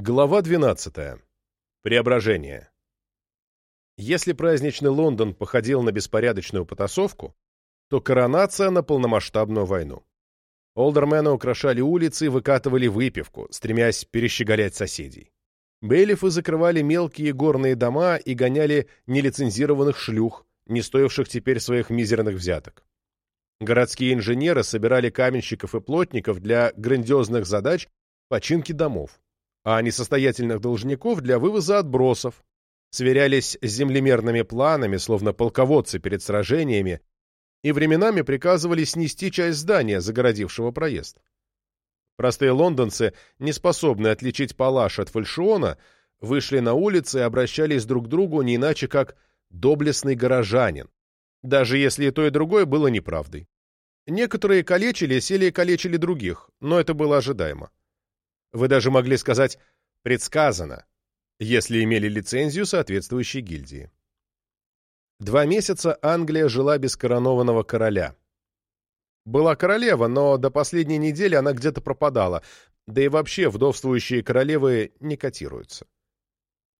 Глава 12. Преображение. Если праздничный Лондон походил на беспорядочную потасовку, то коронация на полномасштабную войну. Олдермены украшали улицы и выкатывали выпивку, стремясь перещеголять соседей. Бейлифы закрывали мелкие горные дома и гоняли нелицензированных шлюх, не стоивших теперь своих мизерных взяток. Городские инженеры собирали каменщиков и плотников для грандиозных задач починки домов а несостоятельных должников для вывоза отбросов, сверялись с землемерными планами, словно полководцы перед сражениями, и временами приказывали снести часть здания, загородившего проезд. Простые лондонцы, не способные отличить палаш от фальшиона, вышли на улицы и обращались друг к другу не иначе, как доблестный горожанин, даже если и то, и другое было неправдой. Некоторые калечились или калечили других, но это было ожидаемо. Вы даже могли сказать «предсказано», если имели лицензию соответствующей гильдии. Два месяца Англия жила без коронованного короля. Была королева, но до последней недели она где-то пропадала, да и вообще вдовствующие королевы не котируются.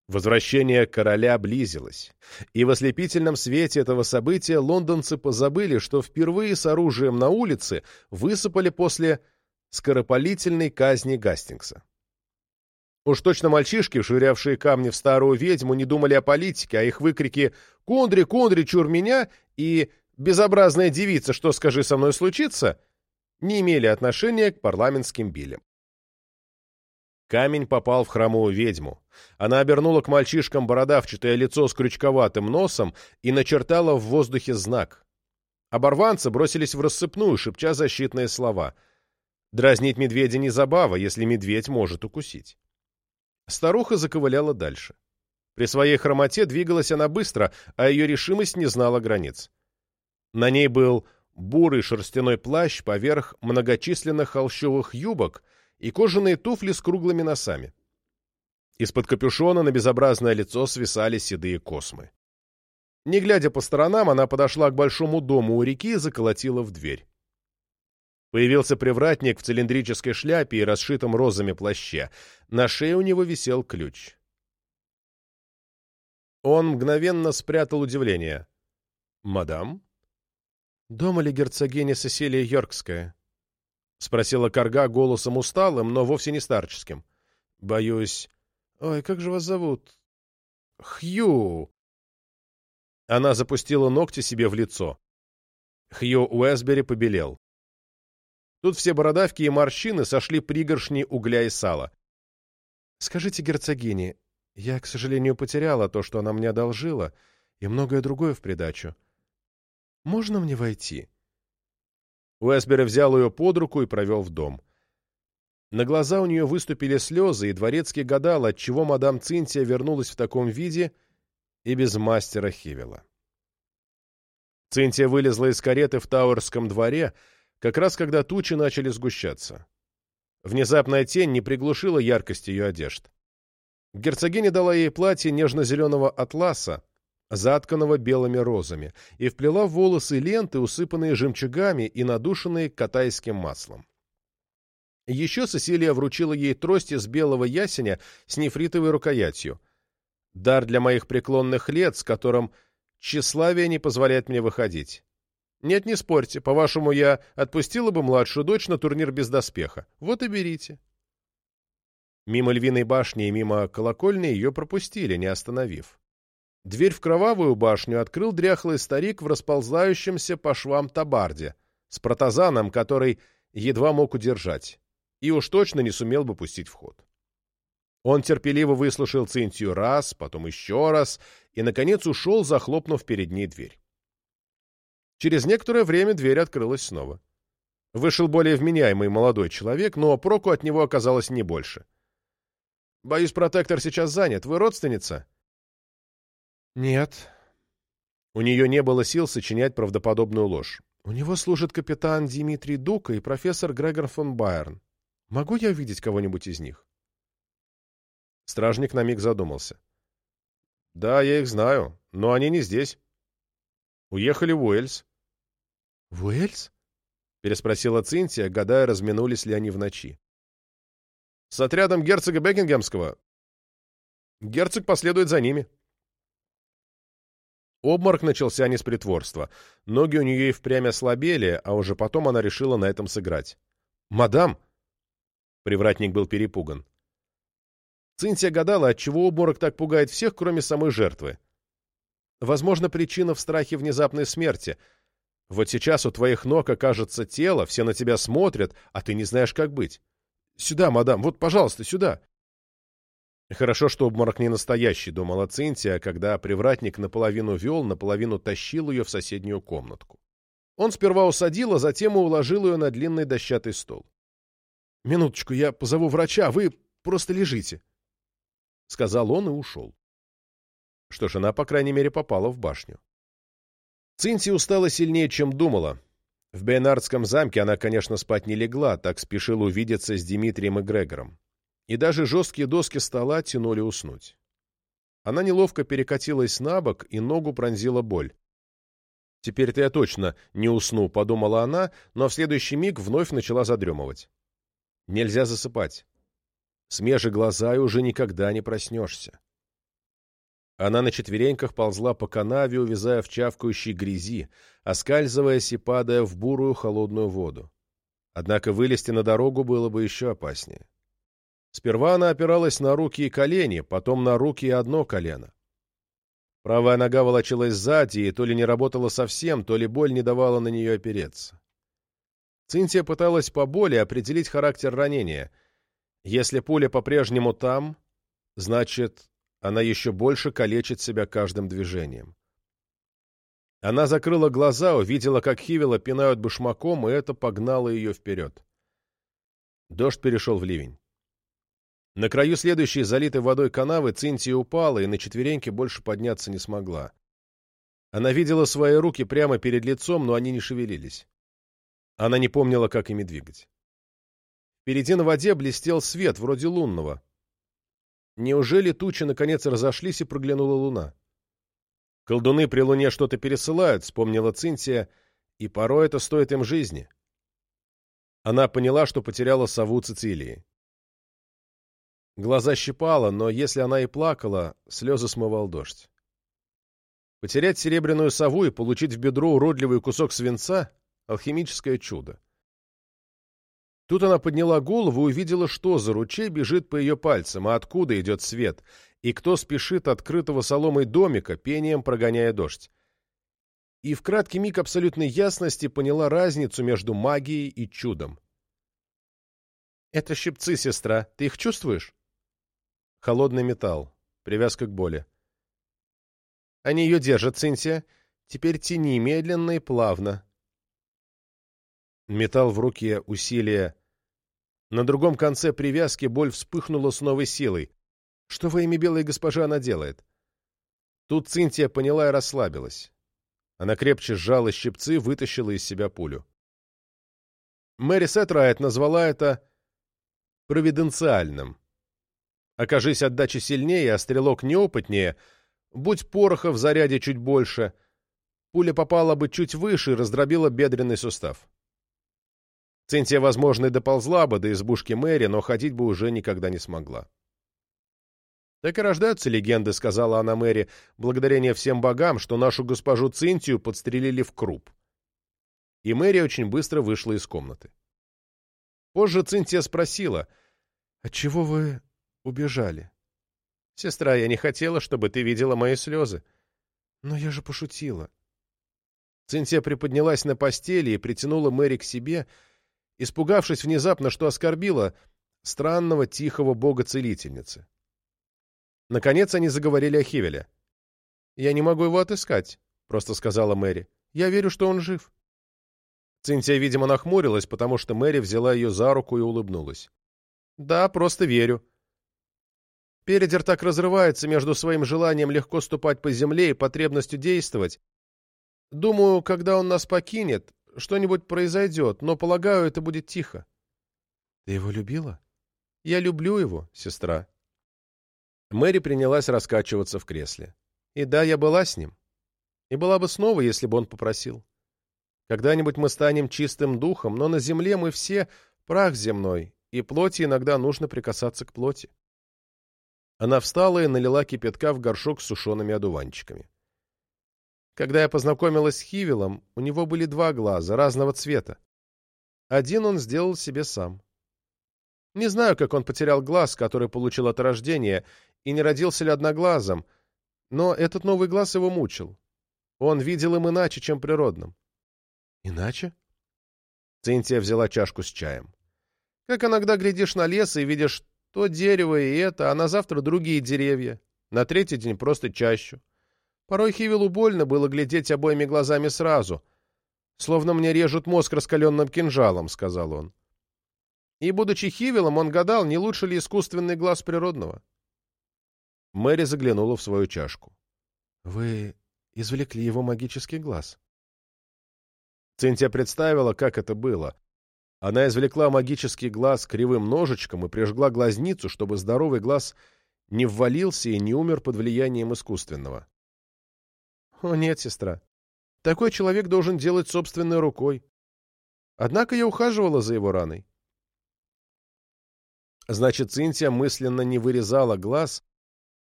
Возвращение короля близилось, и в ослепительном свете этого события лондонцы позабыли, что впервые с оружием на улице высыпали после скоропалительной казни Гастингса. Уж точно мальчишки, швырявшие камни в старую ведьму, не думали о политике, а их выкрики «Кундри, кундри, чур меня!» и «Безобразная девица, что, скажи, со мной случится?» не имели отношения к парламентским билям. Камень попал в хромую ведьму. Она обернула к мальчишкам бородавчатое лицо с крючковатым носом и начертала в воздухе знак. Оборванцы бросились в рассыпную, шепча защитные слова — Дразнить медведя не забава, если медведь может укусить. Старуха заковыляла дальше. При своей хромоте двигалась она быстро, а ее решимость не знала границ. На ней был бурый шерстяной плащ поверх многочисленных холщовых юбок и кожаные туфли с круглыми носами. Из-под капюшона на безобразное лицо свисали седые космы. Не глядя по сторонам, она подошла к большому дому у реки и заколотила в дверь. Появился привратник в цилиндрической шляпе и расшитом розами плаще. На шее у него висел ключ. Он мгновенно спрятал удивление. «Мадам?» «Дома ли герцогиня Сесилия Йоркская?» — спросила Карга голосом усталым, но вовсе не старческим. «Боюсь...» «Ой, как же вас зовут?» «Хью!» Она запустила ногти себе в лицо. Хью Уэсбери побелел. Тут все бородавки и морщины сошли пригоршни угля и сала. «Скажите, герцогине, я, к сожалению, потеряла то, что она мне одолжила, и многое другое в придачу. Можно мне войти?» Уэсбери взял ее под руку и провел в дом. На глаза у нее выступили слезы, и дворецкий гадал, отчего мадам Цинтия вернулась в таком виде и без мастера Хивела. Цинтия вылезла из кареты в Тауэрском дворе, как раз когда тучи начали сгущаться. Внезапная тень не приглушила яркость ее одежд. Герцогиня дала ей платье нежно-зеленого атласа, затканного белыми розами, и вплела в волосы ленты, усыпанные жемчугами и надушенные катайским маслом. Еще Сесилия вручила ей трость из белого ясеня с нефритовой рукоятью. Дар для моих преклонных лет, с которым тщеславие не позволяет мне выходить. Нет, не спорьте. По-вашему, я отпустила бы младшую дочь на турнир без доспеха. Вот и берите. Мимо львиной башни и мимо колокольни ее пропустили, не остановив. Дверь в кровавую башню открыл дряхлый старик в расползающемся по швам табарде, с протазаном, который едва мог удержать, и уж точно не сумел бы пустить в ход. Он терпеливо выслушал Цинтию раз, потом еще раз, и, наконец, ушел, захлопнув перед ней дверь. Через некоторое время дверь открылась снова. Вышел более вменяемый молодой человек, но проку от него оказалось не больше. «Боюсь, протектор сейчас занят. Вы родственница?» «Нет». У нее не было сил сочинять правдоподобную ложь. «У него служит капитан Дмитрий Дука и профессор Грегор фон Байерн. Могу я увидеть кого-нибудь из них?» Стражник на миг задумался. «Да, я их знаю, но они не здесь. Уехали в Уэльс. «В Уэльс?» — переспросила Цинтия, гадая, разминулись ли они в ночи. С отрядом герцога Бекингемского. Герцог последует за ними. Обморок начался не с притворства. Ноги у нее и впрямь ослабели, а уже потом она решила на этом сыграть. «Мадам!» Привратник был перепуган. Цинтия гадала, отчего обморок так пугает всех, кроме самой жертвы. Возможно, причина в страхе внезапной смерти. Вот сейчас у твоих ног окажется тело, все на тебя смотрят, а ты не знаешь, как быть. Сюда, мадам, вот, пожалуйста, сюда. Хорошо, что обморок не настоящий, думала Цинтия, когда привратник наполовину вел, наполовину тащил ее в соседнюю комнатку. Он сперва усадил, а затем и уложил ее на длинный дощатый стол. «Минуточку, я позову врача, вы просто лежите», — сказал он и ушел. Что ж, она, по крайней мере, попала в башню. Цинтия устала сильнее, чем думала. В Бейнардском замке она, конечно, спать не легла, так спешила увидеться с Дмитрием и Грегором и даже жесткие доски стола тянули уснуть. Она неловко перекатилась на бок, и ногу пронзила боль. «Теперь-то я точно не усну», — подумала она, но в следующий миг вновь начала задремывать. «Нельзя засыпать. Смежи глаза, и уже никогда не проснешься». Она на четвереньках ползла по канаве, увязая в чавкающей грязи, оскальзываясь и падая в бурую холодную воду. Однако вылезти на дорогу было бы еще опаснее. Сперва она опиралась на руки и колени, потом на руки и одно колено. Правая нога волочилась сзади и то ли не работала совсем, то ли боль не давала на нее опереться. Цинтия пыталась по боли определить характер ранения. Если пуля по-прежнему там, значит, она еще больше калечит себя каждым движением. Она закрыла глаза, увидела, как Хивела пинают башмаком, и это погнало ее вперед. Дождь перешел в ливень. На краю следующей залитой водой канавы Цинтия упала и на четвереньки больше подняться не смогла. Она видела свои руки прямо перед лицом, но они не шевелились. Она не помнила, как ими двигать. Впереди на воде блестел свет, вроде лунного. Неужели тучи наконец разошлись и проглянула луна? Колдуны при луне что-то пересылают, вспомнила Цинтия, и порой это стоит им жизни. Она поняла, что потеряла сову Цицилии. Глаза щипало, но если она и плакала, слезы смывал дождь. Потерять серебряную сову и получить в бедро уродливый кусок свинца — алхимическое чудо. Тут она подняла голову и увидела, что за ручей бежит по ее пальцам, а откуда идет свет, и кто спешит открытого соломой домика, пением прогоняя дождь. И в краткий миг абсолютной ясности поняла разницу между магией и чудом. «Это щипцы, сестра. Ты их чувствуешь?» Холодный металл. Привязка к боли. Они ее держат, Цинтия. Теперь тяни медленно и плавно. Металл в руке, усилие. На другом конце привязки боль вспыхнула с новой силой. Что во имя белой госпожи она делает? Тут Цинтия поняла и расслабилась. Она крепче сжала щипцы, вытащила из себя пулю. Мэри Сетрайт назвала это провиденциальным. Окажись отдача сильнее, а стрелок неопытнее, будь пороха в заряде чуть больше, пуля попала бы чуть выше и раздробила бедренный сустав. Цинтия, возможно, и доползла бы до избушки Мэри, но ходить бы уже никогда не смогла. «Так и рождаются легенды», — сказала она Мэри, благодарение всем богам, что нашу госпожу Цинтию подстрелили в круп. И Мэри очень быстро вышла из комнаты. Позже Цинтия спросила, «Отчего вы убежали. Сестра, я не хотела, чтобы ты видела мои слезы. Но я же пошутила. Цинтия приподнялась на постели и притянула Мэри к себе, испугавшись внезапно, что оскорбила странного тихого бога-целительницы. Наконец они заговорили о Хивеле. «Я не могу его отыскать», — просто сказала Мэри. «Я верю, что он жив». Цинтия, видимо, нахмурилась, потому что Мэри взяла ее за руку и улыбнулась. «Да, просто верю. Передер так разрывается между своим желанием легко ступать по земле и потребностью действовать. Думаю, когда он нас покинет, что-нибудь произойдет, но, полагаю, это будет тихо. Ты его любила? Я люблю его, сестра. Мэри принялась раскачиваться в кресле. И да, я была с ним. И была бы снова, если бы он попросил. Когда-нибудь мы станем чистым духом, но на земле мы все прах земной, и плоти иногда нужно прикасаться к плоти. Она встала и налила кипятка в горшок с сушеными одуванчиками. Когда я познакомилась с Хивилом, у него были два глаза, разного цвета. Один он сделал себе сам. Не знаю, как он потерял глаз, который получил от рождения, и не родился ли одноглазым, но этот новый глаз его мучил. Он видел им иначе, чем природным. Иначе? Цинтия взяла чашку с чаем. Как иногда глядишь на лес и видишь то дерево и это, а на завтра другие деревья, на третий день просто чащу. Порой Хивилу больно было глядеть обоими глазами сразу. «Словно мне режут мозг раскаленным кинжалом», — сказал он. И, будучи Хивилом, он гадал, не лучше ли искусственный глаз природного. Мэри заглянула в свою чашку. «Вы извлекли его магический глаз?» Цинтия представила, как это было. Она извлекла магический глаз кривым ножичком и прижгла глазницу, чтобы здоровый глаз не ввалился и не умер под влиянием искусственного. «О, нет, сестра. Такой человек должен делать собственной рукой. Однако я ухаживала за его раной». Значит, Цинтия мысленно не вырезала глаз,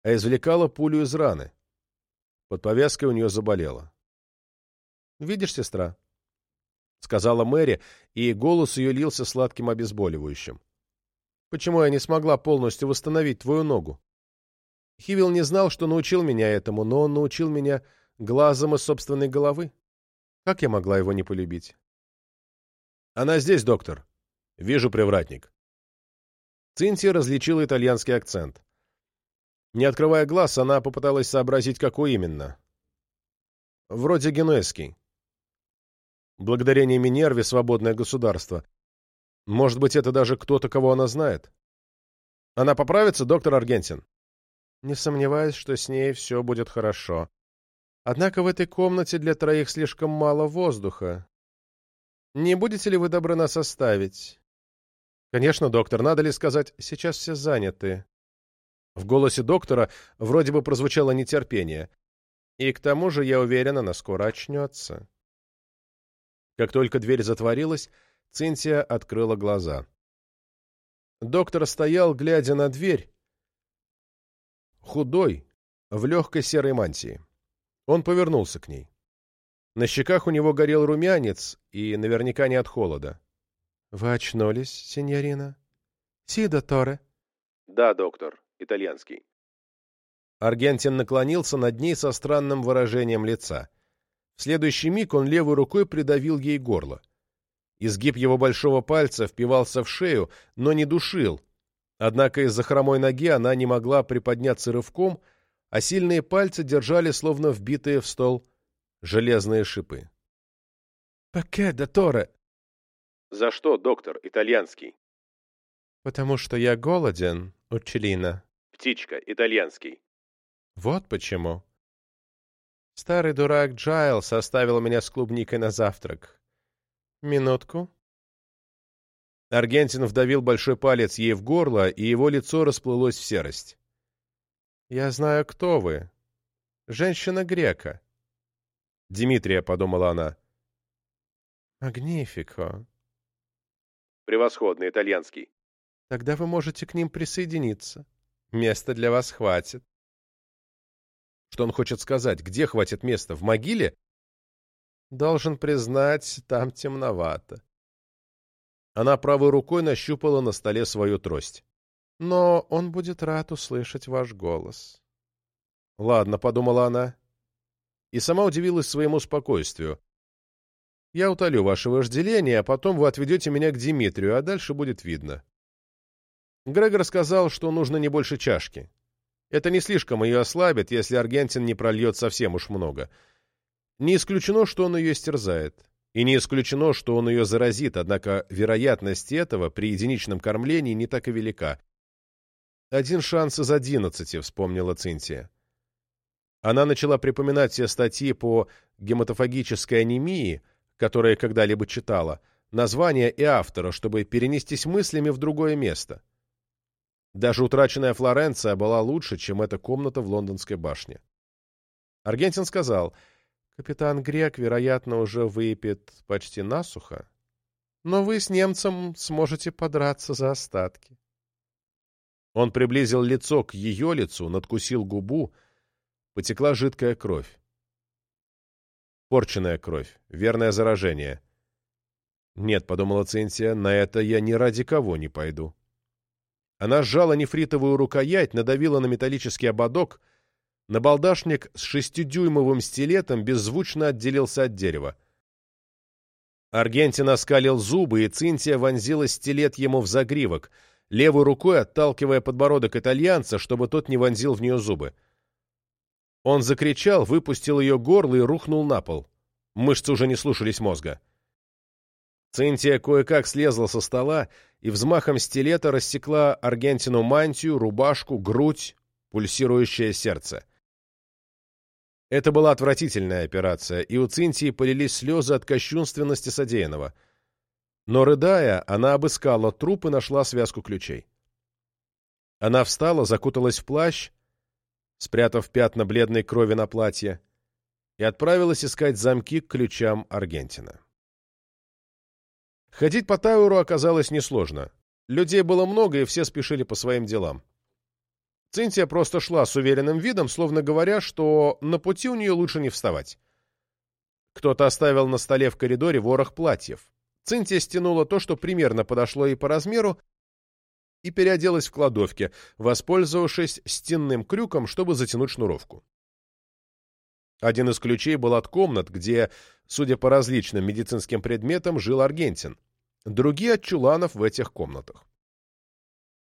а извлекала пулю из раны. Под повязкой у нее заболело. «Видишь, сестра?» — сказала Мэри, и голос ее лился сладким обезболивающим. «Почему я не смогла полностью восстановить твою ногу?» Хивил не знал, что научил меня этому, но он научил меня глазом из собственной головы. Как я могла его не полюбить? «Она здесь, доктор. Вижу, привратник». Цинтия различила итальянский акцент. Не открывая глаз, она попыталась сообразить, какой именно. Вроде генуэзский. Благодарение Минерве свободное государство. Может быть, это даже кто-то, кого она знает. Она поправится, доктор Аргентин? Не сомневаюсь, что с ней все будет хорошо. Однако в этой комнате для троих слишком мало воздуха. Не будете ли вы добры нас оставить? Конечно, доктор, надо ли сказать, сейчас все заняты. В голосе доктора вроде бы прозвучало нетерпение. И к тому же, я уверен, она скоро очнется. Как только дверь затворилась, Цинтия открыла глаза. Доктор стоял, глядя на дверь, худой, в легкой серой мантии. Он повернулся к ней. На щеках у него горел румянец, и наверняка не от холода. — Вы очнулись, сеньорина? — Си, докторе. — Да, доктор итальянский. Аргентин наклонился над ней со странным выражением лица. В следующий миг он левой рукой придавил ей горло. Изгиб его большого пальца впивался в шею, но не душил. Однако из-за хромой ноги она не могла приподняться рывком, а сильные пальцы держали, словно вбитые в стол, железные шипы. «Паке, доторе!» «За что, доктор, итальянский?» «Потому что я голоден, Учелина», Птичка, итальянский. Вот почему. Старый дурак Джайл составил меня с клубникой на завтрак. Минутку. Аргентин вдавил большой палец ей в горло, и его лицо расплылось в серость. «Я знаю, кто вы. Женщина-грека». «Димитрия», — подумала она. «Магнифико». «Превосходный итальянский». «Тогда вы можете к ним присоединиться». Места для вас хватит. Что он хочет сказать? Где хватит места? В могиле? Должен признать, там темновато. Она правой рукой нащупала на столе свою трость. Но он будет рад услышать ваш голос. Ладно, подумала она. И сама удивилась своему спокойствию. Я утолю ваше вожделение, а потом вы отведете меня к Димитрию, а дальше будет видно. Грегор сказал, что нужно не больше чашки. Это не слишком ее ослабит, если Аргентин не прольет совсем уж много. Не исключено, что он ее истерзает. И не исключено, что он ее заразит, однако вероятность этого при единичном кормлении не так и велика. «Один шанс из одиннадцати», — вспомнила Цинтия. Она начала припоминать все статьи по гематофагической анемии, которые когда-либо читала, название и автора, чтобы перенестись мыслями в другое место. Даже утраченная Флоренция была лучше, чем эта комната в лондонской башне. Аргентин сказал, капитан Грек, вероятно, уже выпит почти насухо. но вы с немцем сможете подраться за остатки. Он приблизил лицо к ее лицу, надкусил губу, потекла жидкая кровь. Порченная кровь, верное заражение. «Нет», — подумала Цинтия, — «на это я ни ради кого не пойду». Она сжала нефритовую рукоять, надавила на металлический ободок. Набалдашник с шестидюймовым стилетом беззвучно отделился от дерева. Аргентин оскалил зубы, и Цинтия вонзила стилет ему в загривок, левой рукой отталкивая подбородок итальянца, чтобы тот не вонзил в нее зубы. Он закричал, выпустил ее горло и рухнул на пол. Мышцы уже не слушались мозга. Цинтия кое-как слезла со стола и взмахом стилета рассекла Аргентину мантию, рубашку, грудь, пульсирующее сердце. Это была отвратительная операция, и у Цинтии полились слезы от кощунственности содеянного. Но, рыдая, она обыскала труп и нашла связку ключей. Она встала, закуталась в плащ, спрятав пятна бледной крови на платье, и отправилась искать замки к ключам Аргентина. Ходить по Тауэру оказалось несложно. Людей было много, и все спешили по своим делам. Цинтия просто шла с уверенным видом, словно говоря, что на пути у нее лучше не вставать. Кто-то оставил на столе в коридоре ворох платьев. Цинтия стянула то, что примерно подошло ей по размеру, и переоделась в кладовке, воспользовавшись стенным крюком, чтобы затянуть шнуровку. Один из ключей был от комнат, где, судя по различным медицинским предметам, жил Аргентин. Другие от чуланов в этих комнатах.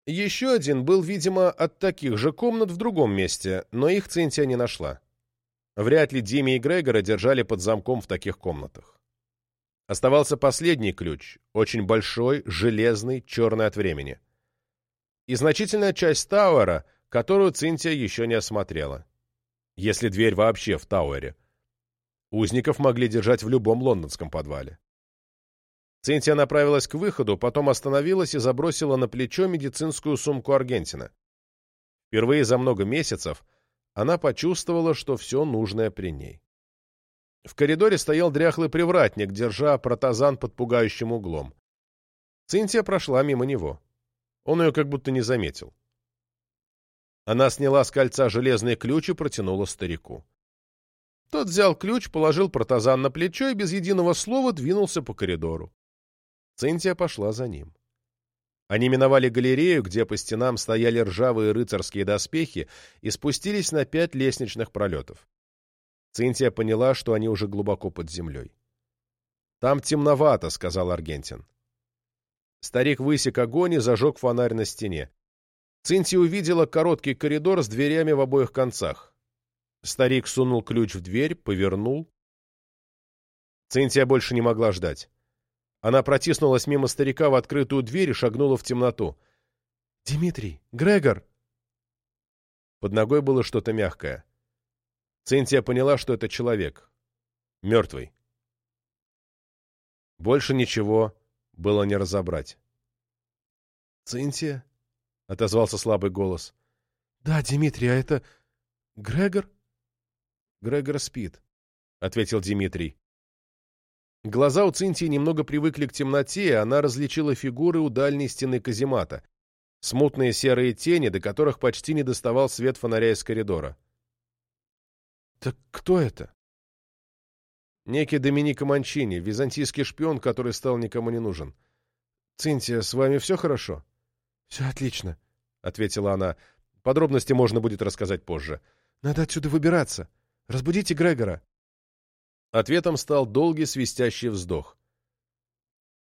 Еще один был, видимо, от таких же комнат в другом месте, но их Цинтия не нашла. Вряд ли Диме и Грегора держали под замком в таких комнатах. Оставался последний ключ, очень большой, железный, черный от времени и значительная часть Тауэра, которую Цинтия еще не осмотрела. Если дверь вообще в Тауэре. Узников могли держать в любом лондонском подвале. Цинтия направилась к выходу, потом остановилась и забросила на плечо медицинскую сумку Аргентина. Впервые за много месяцев она почувствовала, что все нужное при ней. В коридоре стоял дряхлый привратник, держа протазан под пугающим углом. Цинтия прошла мимо него. Он ее как будто не заметил. Она сняла с кольца железный ключ и протянула старику. Тот взял ключ, положил протазан на плечо и без единого слова двинулся по коридору. Цинтия пошла за ним. Они миновали галерею, где по стенам стояли ржавые рыцарские доспехи, и спустились на пять лестничных пролетов. Цинтия поняла, что они уже глубоко под землей. «Там темновато», — сказал Аргентин. Старик высек огонь и зажег фонарь на стене. Цинти увидела короткий коридор с дверями в обоих концах. Старик сунул ключ в дверь, повернул. Цинтия больше не могла ждать. Она протиснулась мимо старика в открытую дверь и шагнула в темноту. «Димитрий! Грегор!» Под ногой было что-то мягкое. Цинтия поняла, что это человек. Мертвый. Больше ничего было не разобрать. «Цинтия?» — отозвался слабый голос. «Да, Дмитрий, а это... Грегор?» «Грегор спит», — ответил Дмитрий. Глаза у Цинтии немного привыкли к темноте, и она различила фигуры у дальней стены каземата. Смутные серые тени, до которых почти не доставал свет фонаря из коридора. «Так кто это?» Некий Доминика Манчини, византийский шпион, который стал никому не нужен. «Цинтия, с вами все хорошо?» «Все отлично», — ответила она. «Подробности можно будет рассказать позже. Надо отсюда выбираться. Разбудите Грегора». Ответом стал долгий свистящий вздох.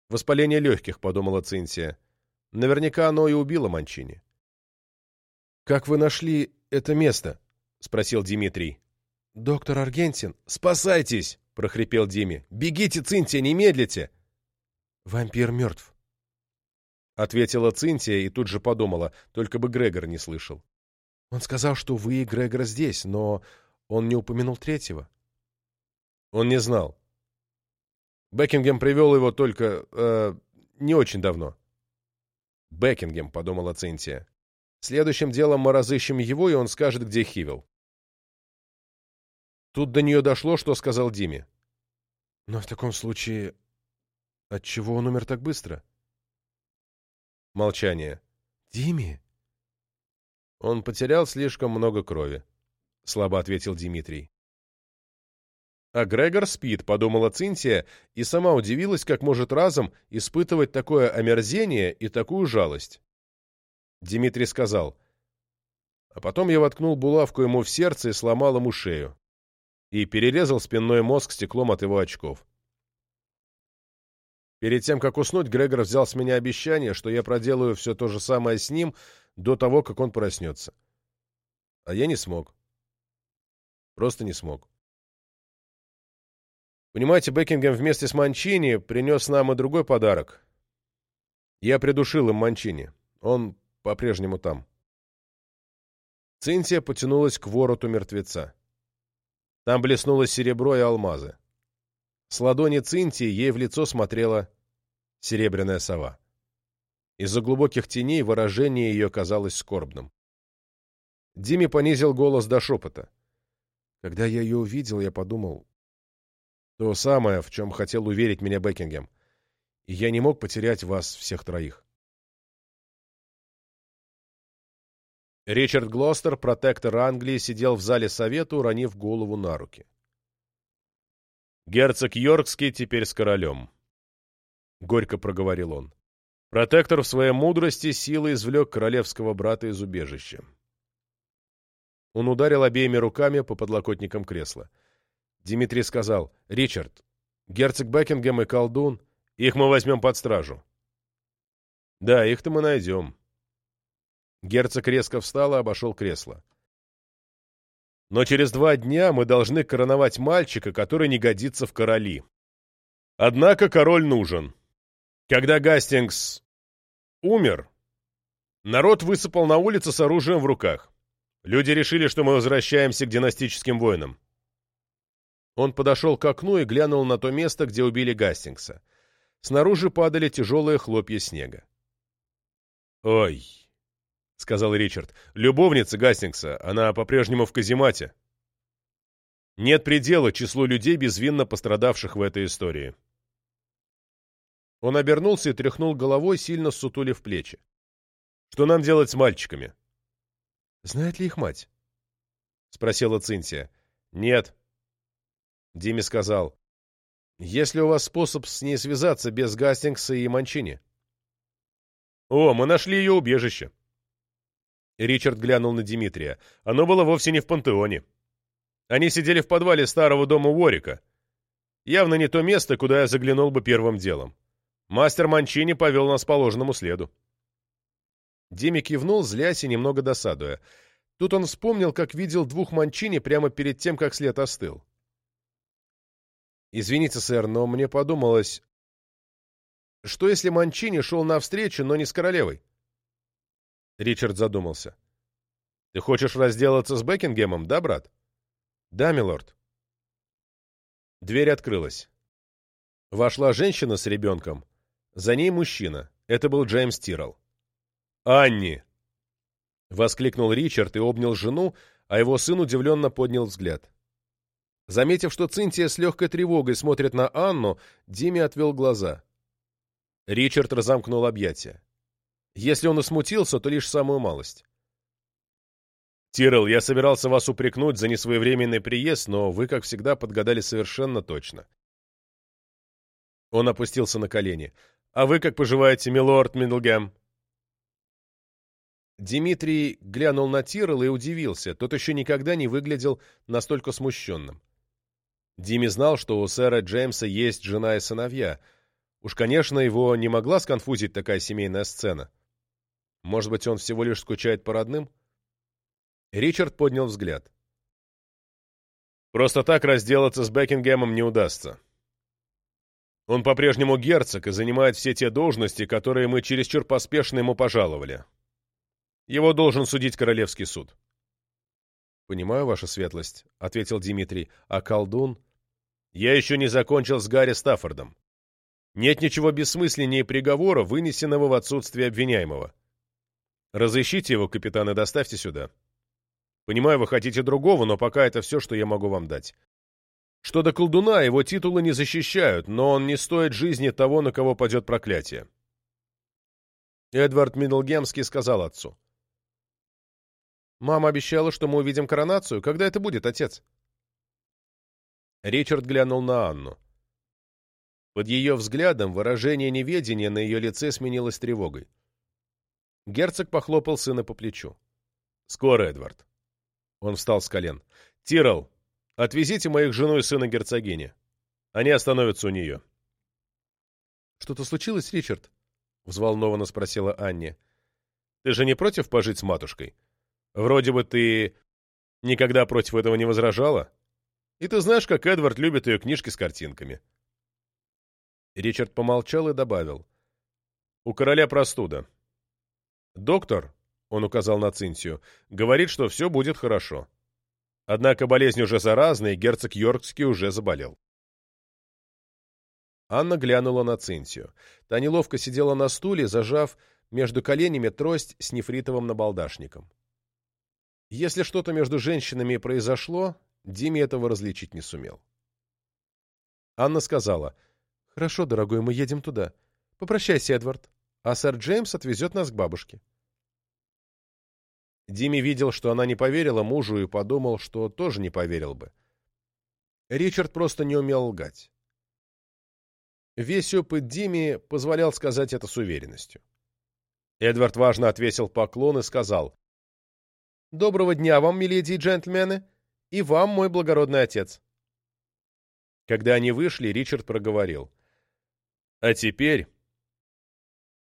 «Воспаление легких», — подумала Цинтия. «Наверняка оно и убило Манчини». «Как вы нашли это место?» — спросил Дмитрий. «Доктор Аргентин, спасайтесь!» — прохрипел Диме. «Бегите, Цинтия, не медлите!» «Вампир мертв», — ответила Цинтия и тут же подумала, только бы Грегор не слышал. «Он сказал, что вы и Грегор здесь, но он не упомянул третьего». Он не знал. Бекингем привел его только... Э, не очень давно. «Бекингем», — подумала Цинтия. «Следующим делом мы разыщем его, и он скажет, где Хивил». Тут до нее дошло, что сказал Диме. «Но в таком случае Отчего он умер так быстро? Молчание. Дими? Он потерял слишком много крови, слабо ответил Дмитрий. А Грегор спит, подумала Цинтия, и сама удивилась, как может разом испытывать такое омерзение и такую жалость. Дмитрий сказал, а потом я воткнул булавку ему в сердце и сломал ему шею. И перерезал спинной мозг стеклом от его очков. Перед тем, как уснуть, Грегор взял с меня обещание, что я проделаю все то же самое с ним до того, как он проснется. А я не смог. Просто не смог. Понимаете, Бекингем вместе с Манчини принес нам и другой подарок. Я придушил им Манчини. Он по-прежнему там. Цинтия потянулась к вороту мертвеца. Там блеснуло серебро и алмазы. С ладони Цинтии ей в лицо смотрела серебряная сова. Из-за глубоких теней выражение ее казалось скорбным. Диме понизил голос до шепота. Когда я ее увидел, я подумал... То самое, в чем хотел уверить меня Бекингем. И я не мог потерять вас всех троих. Ричард Глостер, протектор Англии, сидел в зале совета, уронив голову на руки. «Герцог Йоркский теперь с королем», — горько проговорил он. Протектор в своей мудрости силой извлек королевского брата из убежища. Он ударил обеими руками по подлокотникам кресла. Дмитрий сказал, «Ричард, герцог Бекингем и колдун, их мы возьмем под стражу». «Да, их-то мы найдем». Герцог резко встал и обошел кресло. Но через два дня мы должны короновать мальчика, который не годится в короли. Однако король нужен. Когда Гастингс умер, народ высыпал на улицы с оружием в руках. Люди решили, что мы возвращаемся к династическим войнам. Он подошел к окну и глянул на то место, где убили Гастингса. Снаружи падали тяжелые хлопья снега. «Ой», — сказал Ричард, — «любовница Гастингса, она по-прежнему в каземате». Нет предела числу людей, безвинно пострадавших в этой истории. Он обернулся и тряхнул головой, сильно сутулив плечи. «Что нам делать с мальчиками?» «Знает ли их мать?» — спросила Цинтия. «Нет», Дими сказал, «Есть ли у вас способ с ней связаться без Гастингса и Манчини?» «О, мы нашли ее убежище!» Ричард глянул на Дмитрия. Оно было вовсе не в пантеоне. Они сидели в подвале старого дома Уорика. Явно не то место, куда я заглянул бы первым делом. Мастер Манчини повел нас по ложному следу. Дими кивнул, злясь и немного досадуя. Тут он вспомнил, как видел двух Манчини прямо перед тем, как след остыл. «Извините, сэр, но мне подумалось, что если Манчини шел навстречу, но не с королевой?» Ричард задумался. «Ты хочешь разделаться с Бекингемом, да, брат?» «Да, милорд». Дверь открылась. Вошла женщина с ребенком. За ней мужчина. Это был Джеймс Тиррелл. «Анни!» — воскликнул Ричард и обнял жену, а его сын удивленно поднял взгляд. Заметив, что Цинтия с легкой тревогой смотрит на Анну, Дими отвел глаза. Ричард разомкнул объятия. Если он и смутился, то лишь самую малость. «Тирл, я собирался вас упрекнуть за несвоевременный приезд, но вы, как всегда, подгадали совершенно точно». Он опустился на колени. «А вы как поживаете, милорд Миддлгэм?» Дмитрий глянул на Тирл и удивился. Тот еще никогда не выглядел настолько смущенным. Дими знал, что у сэра Джеймса есть жена и сыновья. Уж, конечно, его не могла сконфузить такая семейная сцена. Может быть, он всего лишь скучает по родным? Ричард поднял взгляд. Просто так разделаться с Бекингемом не удастся. Он по-прежнему герцог и занимает все те должности, которые мы чересчур поспешно ему пожаловали. Его должен судить Королевский суд. «Понимаю, ваша светлость», — ответил Дмитрий. «А колдун?» «Я еще не закончил с Гарри Стаффордом. Нет ничего бессмысленнее приговора, вынесенного в отсутствие обвиняемого. Разыщите его, капитан, и доставьте сюда. Понимаю, вы хотите другого, но пока это все, что я могу вам дать. Что до колдуна, его титулы не защищают, но он не стоит жизни того, на кого падет проклятие. Эдвард Миддлгемский сказал отцу. «Мама обещала, что мы увидим коронацию. Когда это будет, отец?» Ричард глянул на Анну. Под ее взглядом выражение неведения на ее лице сменилось тревогой. Герцог похлопал сына по плечу. «Скоро, Эдвард». Он встал с колен. «Тирол, отвезите моих жену и сына герцогине. Они остановятся у нее». «Что-то случилось, Ричард?» — взволнованно спросила Анне. «Ты же не против пожить с матушкой? Вроде бы ты никогда против этого не возражала. И ты знаешь, как Эдвард любит ее книжки с картинками». Ричард помолчал и добавил. «У короля простуда. Доктор, он указал на Цинтию, говорит, что все будет хорошо. Однако болезнь уже заразная, и герцог Йоркский уже заболел. Анна глянула на Цинтию. Та неловко сидела на стуле, зажав между коленями трость с нефритовым набалдашником. Если что-то между женщинами произошло, Диме этого различить не сумел. Анна сказала, «Хорошо, дорогой, мы едем туда. Попрощайся, Эдвард, а сэр Джеймс отвезет нас к бабушке». Дими видел, что она не поверила мужу и подумал, что тоже не поверил бы. Ричард просто не умел лгать. Весь опыт Дими позволял сказать это с уверенностью. Эдвард важно отвесил поклон и сказал «Доброго дня вам, миледи и джентльмены, и вам, мой благородный отец». Когда они вышли, Ричард проговорил «А теперь...»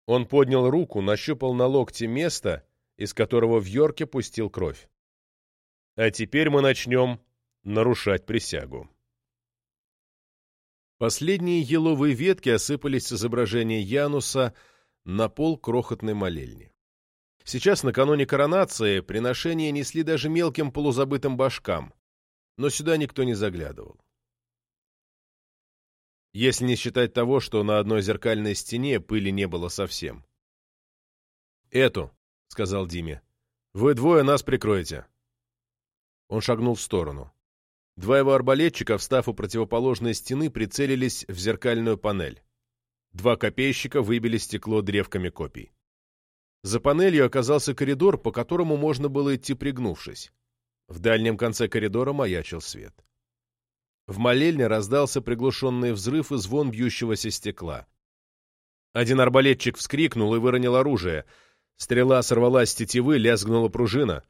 Он поднял руку, нащупал на локте место из которого в Йорке пустил кровь. А теперь мы начнем нарушать присягу. Последние еловые ветки осыпались с изображения Януса на пол крохотной молельни. Сейчас, накануне коронации, приношения несли даже мелким полузабытым башкам, но сюда никто не заглядывал. Если не считать того, что на одной зеркальной стене пыли не было совсем. Эту, — сказал Диме. «Вы двое нас прикроете». Он шагнул в сторону. Два его арбалетчика, встав у противоположной стены, прицелились в зеркальную панель. Два копейщика выбили стекло древками копий. За панелью оказался коридор, по которому можно было идти пригнувшись. В дальнем конце коридора маячил свет. В молельне раздался приглушенный взрыв и звон бьющегося стекла. Один арбалетчик вскрикнул и выронил оружие — Стрела сорвалась с тетивы, лязгнула пружина.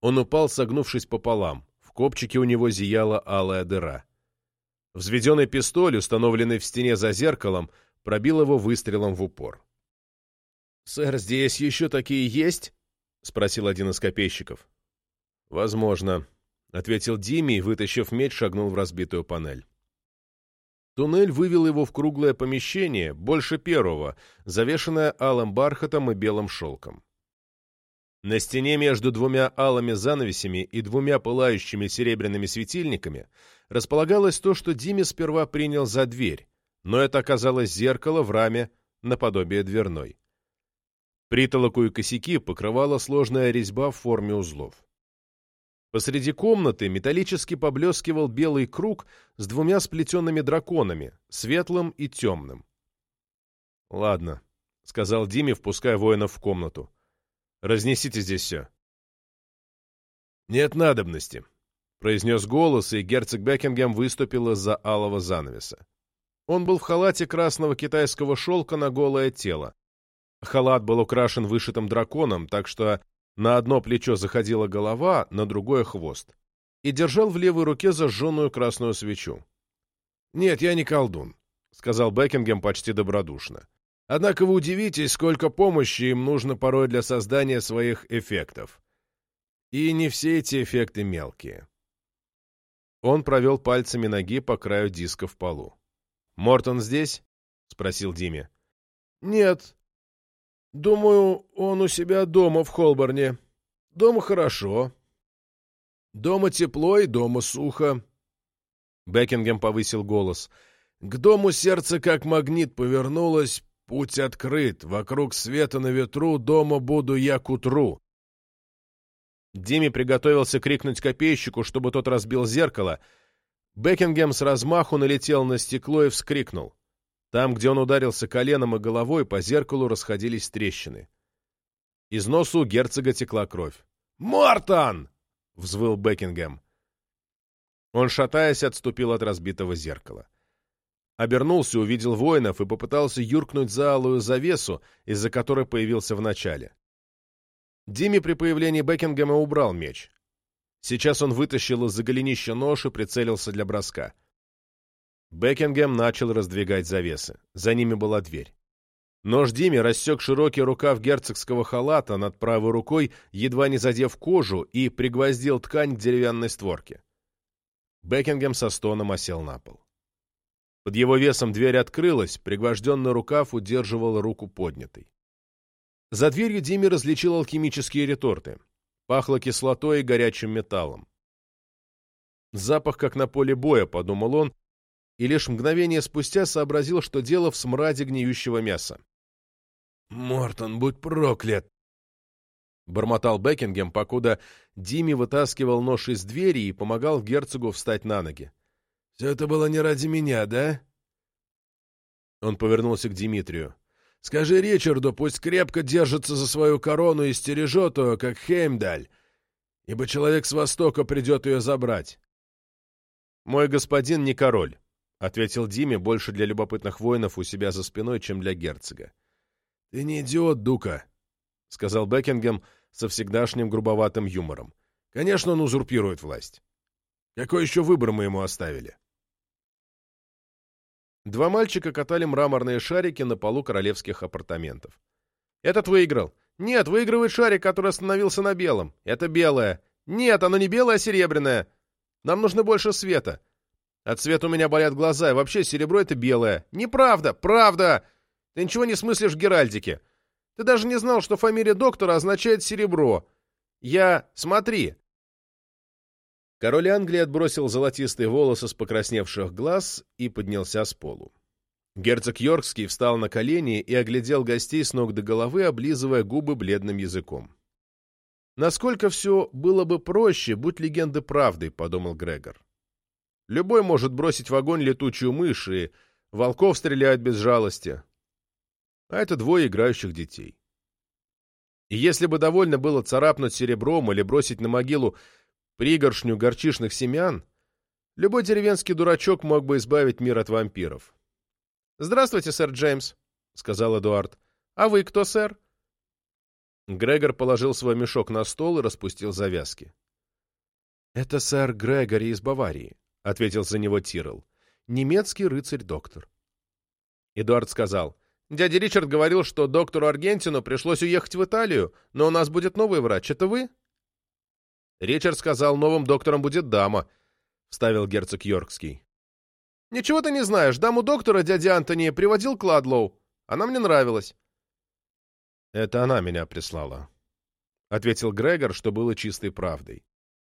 Он упал, согнувшись пополам. В копчике у него зияла алая дыра. Взведенный пистоль, установленный в стене за зеркалом, пробил его выстрелом в упор. «Сэр, здесь еще такие есть?» — спросил один из копейщиков. «Возможно», — ответил Дими и, вытащив меч, шагнул в разбитую панель. Туннель вывел его в круглое помещение, больше первого, завешенное алым бархатом и белым шелком. На стене между двумя алыми занавесями и двумя пылающими серебряными светильниками располагалось то, что Диме сперва принял за дверь, но это оказалось зеркало в раме наподобие дверной. Притолоку и косяки покрывала сложная резьба в форме узлов. Посреди комнаты металлически поблескивал белый круг с двумя сплетенными драконами, светлым и темным. «Ладно», — сказал Диме, впуская воинов в комнату. «Разнесите здесь все». «Нет надобности», — произнес голос, и герцог Бекингем выступил из-за алого занавеса. Он был в халате красного китайского шелка на голое тело. Халат был украшен вышитым драконом, так что на одно плечо заходила голова, на другое — хвост. И держал в левой руке зажженную красную свечу. «Нет, я не колдун», — сказал Бекингем почти добродушно. «Однако вы удивитесь, сколько помощи им нужно порой для создания своих эффектов. И не все эти эффекты мелкие». Он провел пальцами ноги по краю диска в полу. «Мортон здесь?» — спросил Диме. «Нет, Думаю, он у себя дома в Холборне. Дома хорошо. Дома тепло и дома сухо. Бекингем повысил голос. К дому сердце как магнит повернулось, путь открыт, вокруг света на ветру, дома буду я к утру. Диме приготовился крикнуть копейщику, чтобы тот разбил зеркало, Бекингем с размаху налетел на стекло и вскрикнул. Там, где он ударился коленом и головой, по зеркалу расходились трещины. Из носу у герцога текла кровь. «Мортон!» — взвыл Бекингем. Он, шатаясь, отступил от разбитого зеркала. Обернулся, увидел воинов и попытался юркнуть за алую завесу, из-за которой появился в начале. Дими при появлении Бекингема убрал меч. Сейчас он вытащил из-за голенища нож и прицелился для броска. Бекингем начал раздвигать завесы. За ними была дверь. Нож Диме рассек широкий рукав герцогского халата над правой рукой, едва не задев кожу, и пригвоздил ткань к деревянной створке. Бекингем со стоном осел на пол. Под его весом дверь открылась, пригвожденный рукав удерживал руку поднятой. За дверью Диме различил алхимические реторты. Пахло кислотой и горячим металлом. Запах, как на поле боя, подумал он, и лишь мгновение спустя сообразил, что дело в смраде гниющего мяса. «Мортон, будь проклят!» Бормотал Бекингем, покуда Дими вытаскивал нож из двери и помогал герцогу встать на ноги. «Все это было не ради меня, да?» Он повернулся к Димитрию. «Скажи Ричарду, пусть крепко держится за свою корону и стережет ее, как Хеймдаль, ибо человек с востока придет ее забрать». «Мой господин не король», — ответил Диме больше для любопытных воинов у себя за спиной, чем для герцога. «Ты не идиот, Дука», — сказал Бекингем со всегдашним грубоватым юмором. «Конечно, он узурпирует власть. Какой еще выбор мы ему оставили?» Два мальчика катали мраморные шарики на полу королевских апартаментов. «Этот выиграл». «Нет, выигрывает шарик, который остановился на белом. Это белое». «Нет, оно не белое, а серебряное. Нам нужно больше света». «От света у меня болят глаза, и вообще серебро — это белое». «Неправда! Правда! Ты ничего не смыслишь в Геральдике. Ты даже не знал, что фамилия доктора означает серебро. Я... Смотри!» Король Англии отбросил золотистые волосы с покрасневших глаз и поднялся с полу. Герцог Йоркский встал на колени и оглядел гостей с ног до головы, облизывая губы бледным языком. «Насколько все было бы проще, будь легенды правдой», — подумал Грегор. «Любой может бросить в огонь летучую мышь, и волков стреляют без жалости. А это двое играющих детей. И если бы довольно было царапнуть серебром или бросить на могилу пригоршню горчишных семян, любой деревенский дурачок мог бы избавить мир от вампиров. «Здравствуйте, сэр Джеймс», — сказал Эдуард. «А вы кто, сэр?» Грегор положил свой мешок на стол и распустил завязки. «Это сэр Грегори из Баварии», — ответил за него Тирл. «Немецкий рыцарь-доктор». Эдуард сказал, «Дядя Ричард говорил, что доктору Аргентину пришлось уехать в Италию, но у нас будет новый врач. Это вы?» Ричард сказал, новым доктором будет дама, — вставил герцог Йоркский. Ничего ты не знаешь. Даму доктора дядя Антони приводил Кладлоу. Она мне нравилась. Это она меня прислала, — ответил Грегор, что было чистой правдой.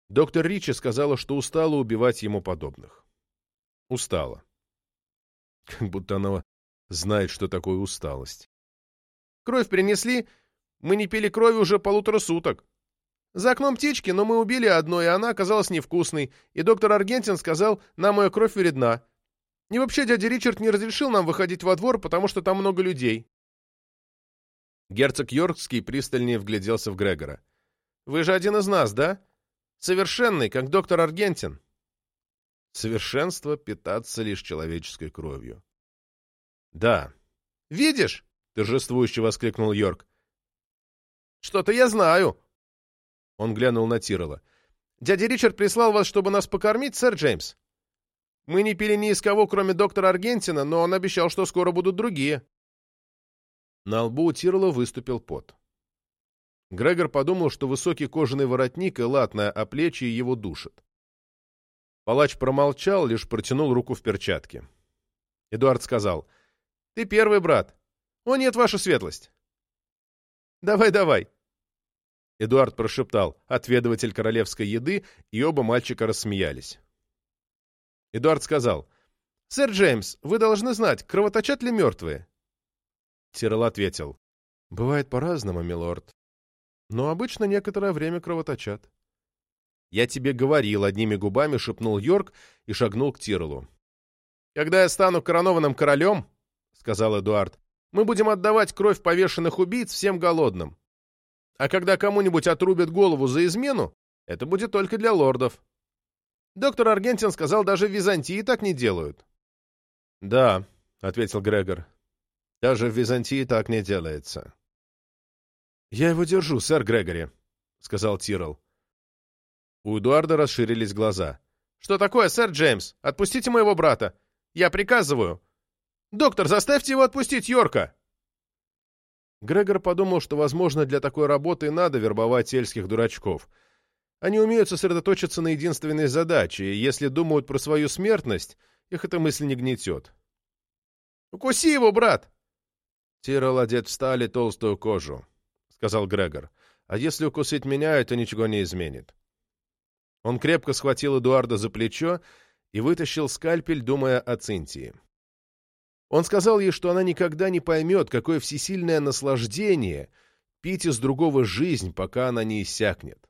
Доктор Ричи сказала, что устала убивать ему подобных. Устала. Как будто она знает, что такое усталость. Кровь принесли. Мы не пили крови уже полутора суток. За окном птички, но мы убили одну, и она оказалась невкусной, и доктор Аргентин сказал, нам ее кровь вредна. И вообще дядя Ричард не разрешил нам выходить во двор, потому что там много людей. Герцог Йоркский пристальнее вгляделся в Грегора. «Вы же один из нас, да? Совершенный, как доктор Аргентин». Совершенство питаться лишь человеческой кровью. «Да». «Видишь?» — торжествующе воскликнул Йорк. «Что-то я знаю», он глянул на Тирола. «Дядя Ричард прислал вас, чтобы нас покормить, сэр Джеймс. Мы не пили ни из кого, кроме доктора Аргентина, но он обещал, что скоро будут другие». На лбу у Тирола выступил пот. Грегор подумал, что высокий кожаный воротник и латное оплечье его душат. Палач промолчал, лишь протянул руку в перчатке. Эдуард сказал, «Ты первый, брат. О, нет, ваша светлость». «Давай, давай», Эдуард прошептал «отведыватель королевской еды», и оба мальчика рассмеялись. Эдуард сказал «Сэр Джеймс, вы должны знать, кровоточат ли мертвые?» Тирол ответил «Бывает по-разному, милорд, но обычно некоторое время кровоточат». «Я тебе говорил», — одними губами шепнул Йорк и шагнул к Тиролу. «Когда я стану коронованным королем», — сказал Эдуард, — «мы будем отдавать кровь повешенных убийц всем голодным. А когда кому-нибудь отрубят голову за измену, это будет только для лордов. Доктор Аргентин сказал, даже в Византии так не делают». «Да», — ответил Грегор, — «даже в Византии так не делается». «Я его держу, сэр Грегори», — сказал Тирол. У Эдуарда расширились глаза. «Что такое, сэр Джеймс? Отпустите моего брата! Я приказываю! Доктор, заставьте его отпустить Йорка!» Грегор подумал, что, возможно, для такой работы надо вербовать сельских дурачков. Они умеют сосредоточиться на единственной задаче, и если думают про свою смертность, их эта мысль не гнетет. «Укуси его, брат!» Тирол одет в стали толстую кожу, — сказал Грегор. «А если укусить меня, это ничего не изменит». Он крепко схватил Эдуарда за плечо и вытащил скальпель, думая о Цинтии. Он сказал ей, что она никогда не поймет, какое всесильное наслаждение пить из другого жизнь, пока она не иссякнет.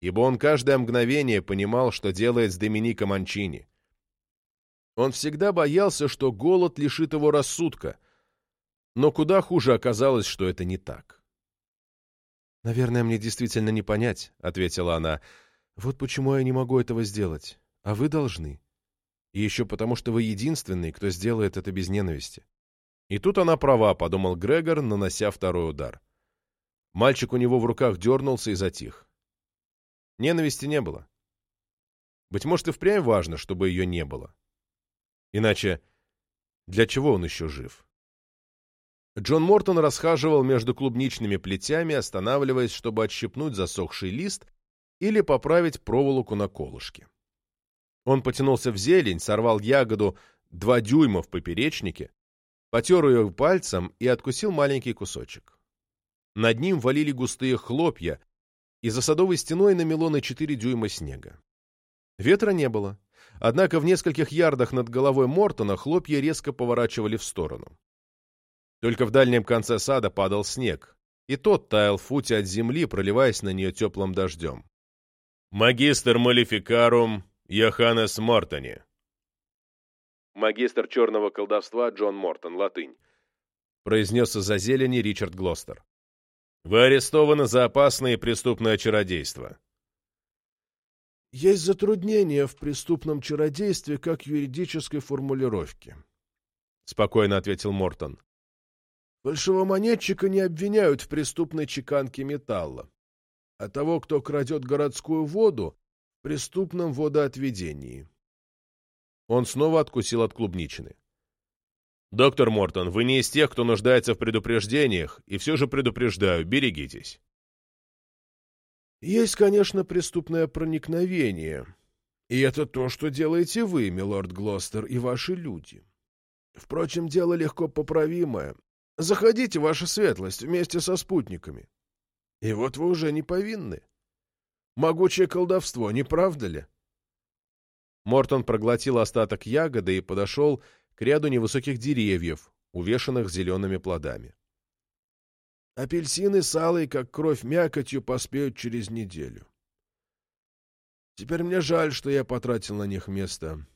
Ибо он каждое мгновение понимал, что делает с Домиником Манчини. Он всегда боялся, что голод лишит его рассудка, но куда хуже оказалось, что это не так. «Наверное, мне действительно не понять», — ответила она, — вот почему я не могу этого сделать. А вы должны. И еще потому, что вы единственный, кто сделает это без ненависти. И тут она права, подумал Грегор, нанося второй удар. Мальчик у него в руках дернулся и затих. Ненависти не было. Быть может, и впрямь важно, чтобы ее не было. Иначе для чего он еще жив? Джон Мортон расхаживал между клубничными плетями, останавливаясь, чтобы отщипнуть засохший лист или поправить проволоку на колышке. Он потянулся в зелень, сорвал ягоду два дюйма в поперечнике, потер ее пальцем и откусил маленький кусочек. Над ним валили густые хлопья, и за садовой стеной намело на четыре дюйма снега. Ветра не было, однако в нескольких ярдах над головой Мортона хлопья резко поворачивали в сторону. Только в дальнем конце сада падал снег, и тот таял в футе от земли, проливаясь на нее теплым дождем. Магистр Малификарум Йоханнес Мортони. Магистр черного колдовства Джон Мортон, латынь. Произнес из-за зелени Ричард Глостер. Вы арестованы за опасное и преступное чародейство. Есть затруднения в преступном чародействе как юридической формулировке. Спокойно ответил Мортон. Фальшивомонетчика не обвиняют в преступной чеканке металла а того, кто крадет городскую воду, в преступном водоотведении. Он снова откусил от клубничины. «Доктор Мортон, вы не из тех, кто нуждается в предупреждениях, и все же предупреждаю, берегитесь». «Есть, конечно, преступное проникновение, и это то, что делаете вы, милорд Глостер, и ваши люди. Впрочем, дело легко поправимое. Заходите, ваша светлость, вместе со спутниками. И вот вы уже не повинны. Могучее колдовство, не правда ли? Мортон проглотил остаток ягоды и подошел к ряду невысоких деревьев, увешанных зелеными плодами. Апельсины с алой, как кровь мякотью, поспеют через неделю. Теперь мне жаль, что я потратил на них место.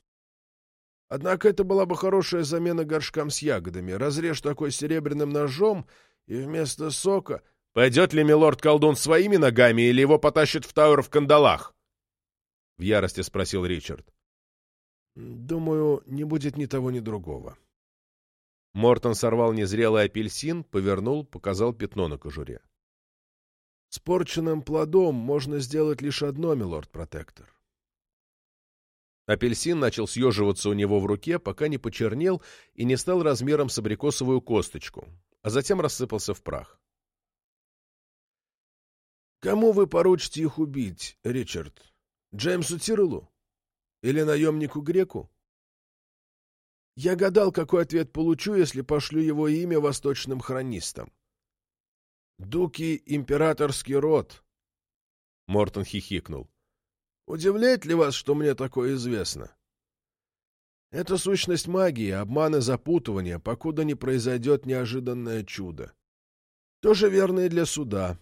Однако это была бы хорошая замена горшкам с ягодами. Разрежь такой серебряным ножом, и вместо сока Пойдет ли милорд-колдун своими ногами или его потащит в Тауэр в кандалах? В ярости спросил Ричард. Думаю, не будет ни того, ни другого. Мортон сорвал незрелый апельсин, повернул, показал пятно на кожуре. С порченным плодом можно сделать лишь одно, милорд-протектор. Апельсин начал съеживаться у него в руке, пока не почернел и не стал размером с абрикосовую косточку, а затем рассыпался в прах. Кому вы поручите их убить, Ричард? Джеймсу Тирлу? Или наемнику Греку? Я гадал, какой ответ получу, если пошлю его имя восточным хронистам. Дуки — императорский род. Мортон хихикнул. Удивляет ли вас, что мне такое известно? Это сущность магии, обман и запутывание, покуда не произойдет неожиданное чудо. То же верно и для суда.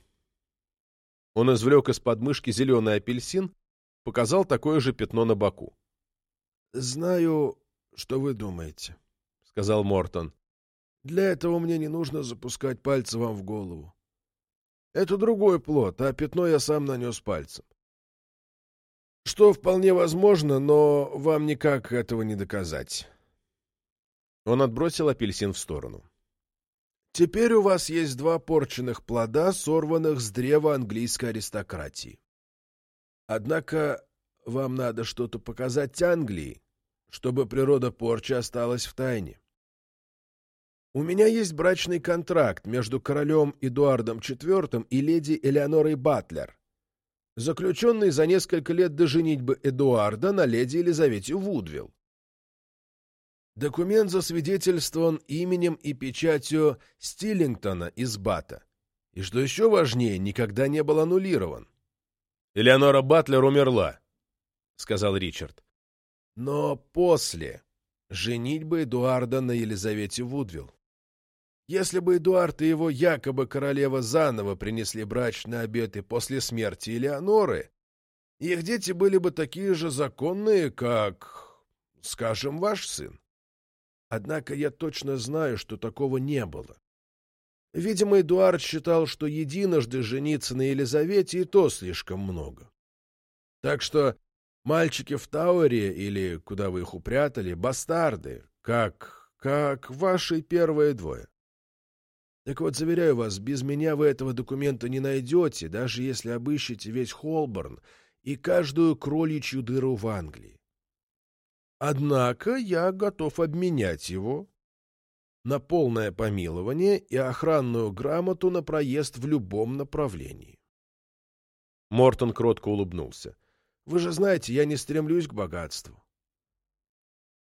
Он извлек из подмышки зеленый апельсин, показал такое же пятно на боку. «Знаю, что вы думаете», — сказал Мортон. «Для этого мне не нужно запускать пальцы вам в голову. Это другой плод, а пятно я сам нанес пальцем. Что вполне возможно, но вам никак этого не доказать». Он отбросил апельсин в сторону. «Теперь у вас есть два порченных плода, сорванных с древа английской аристократии. Однако вам надо что-то показать Англии, чтобы природа порчи осталась в тайне. У меня есть брачный контракт между королем Эдуардом IV и леди Элеонорой Батлер, заключенный за несколько лет до женитьбы Эдуарда на леди Елизавете Вудвилл. Документ засвидетельствован именем и печатью Стиллингтона из Бата, и, что еще важнее, никогда не был аннулирован. «Элеонора Батлер умерла», — сказал Ричард. «Но после женитьбы Эдуарда на Елизавете Вудвилл. Если бы Эдуард и его якобы королева заново принесли брачный обет и после смерти Элеоноры, их дети были бы такие же законные, как, скажем, ваш сын. Однако я точно знаю, что такого не было. Видимо, Эдуард считал, что единожды жениться на Елизавете и то слишком много. Так что мальчики в Тауэре, или куда вы их упрятали, бастарды, как... как ваши первые двое. Так вот, заверяю вас, без меня вы этого документа не найдете, даже если обыщете весь Холборн и каждую кроличью дыру в Англии. Однако я готов обменять его на полное помилование и охранную грамоту на проезд в любом направлении. Мортон кротко улыбнулся. «Вы же знаете, я не стремлюсь к богатству».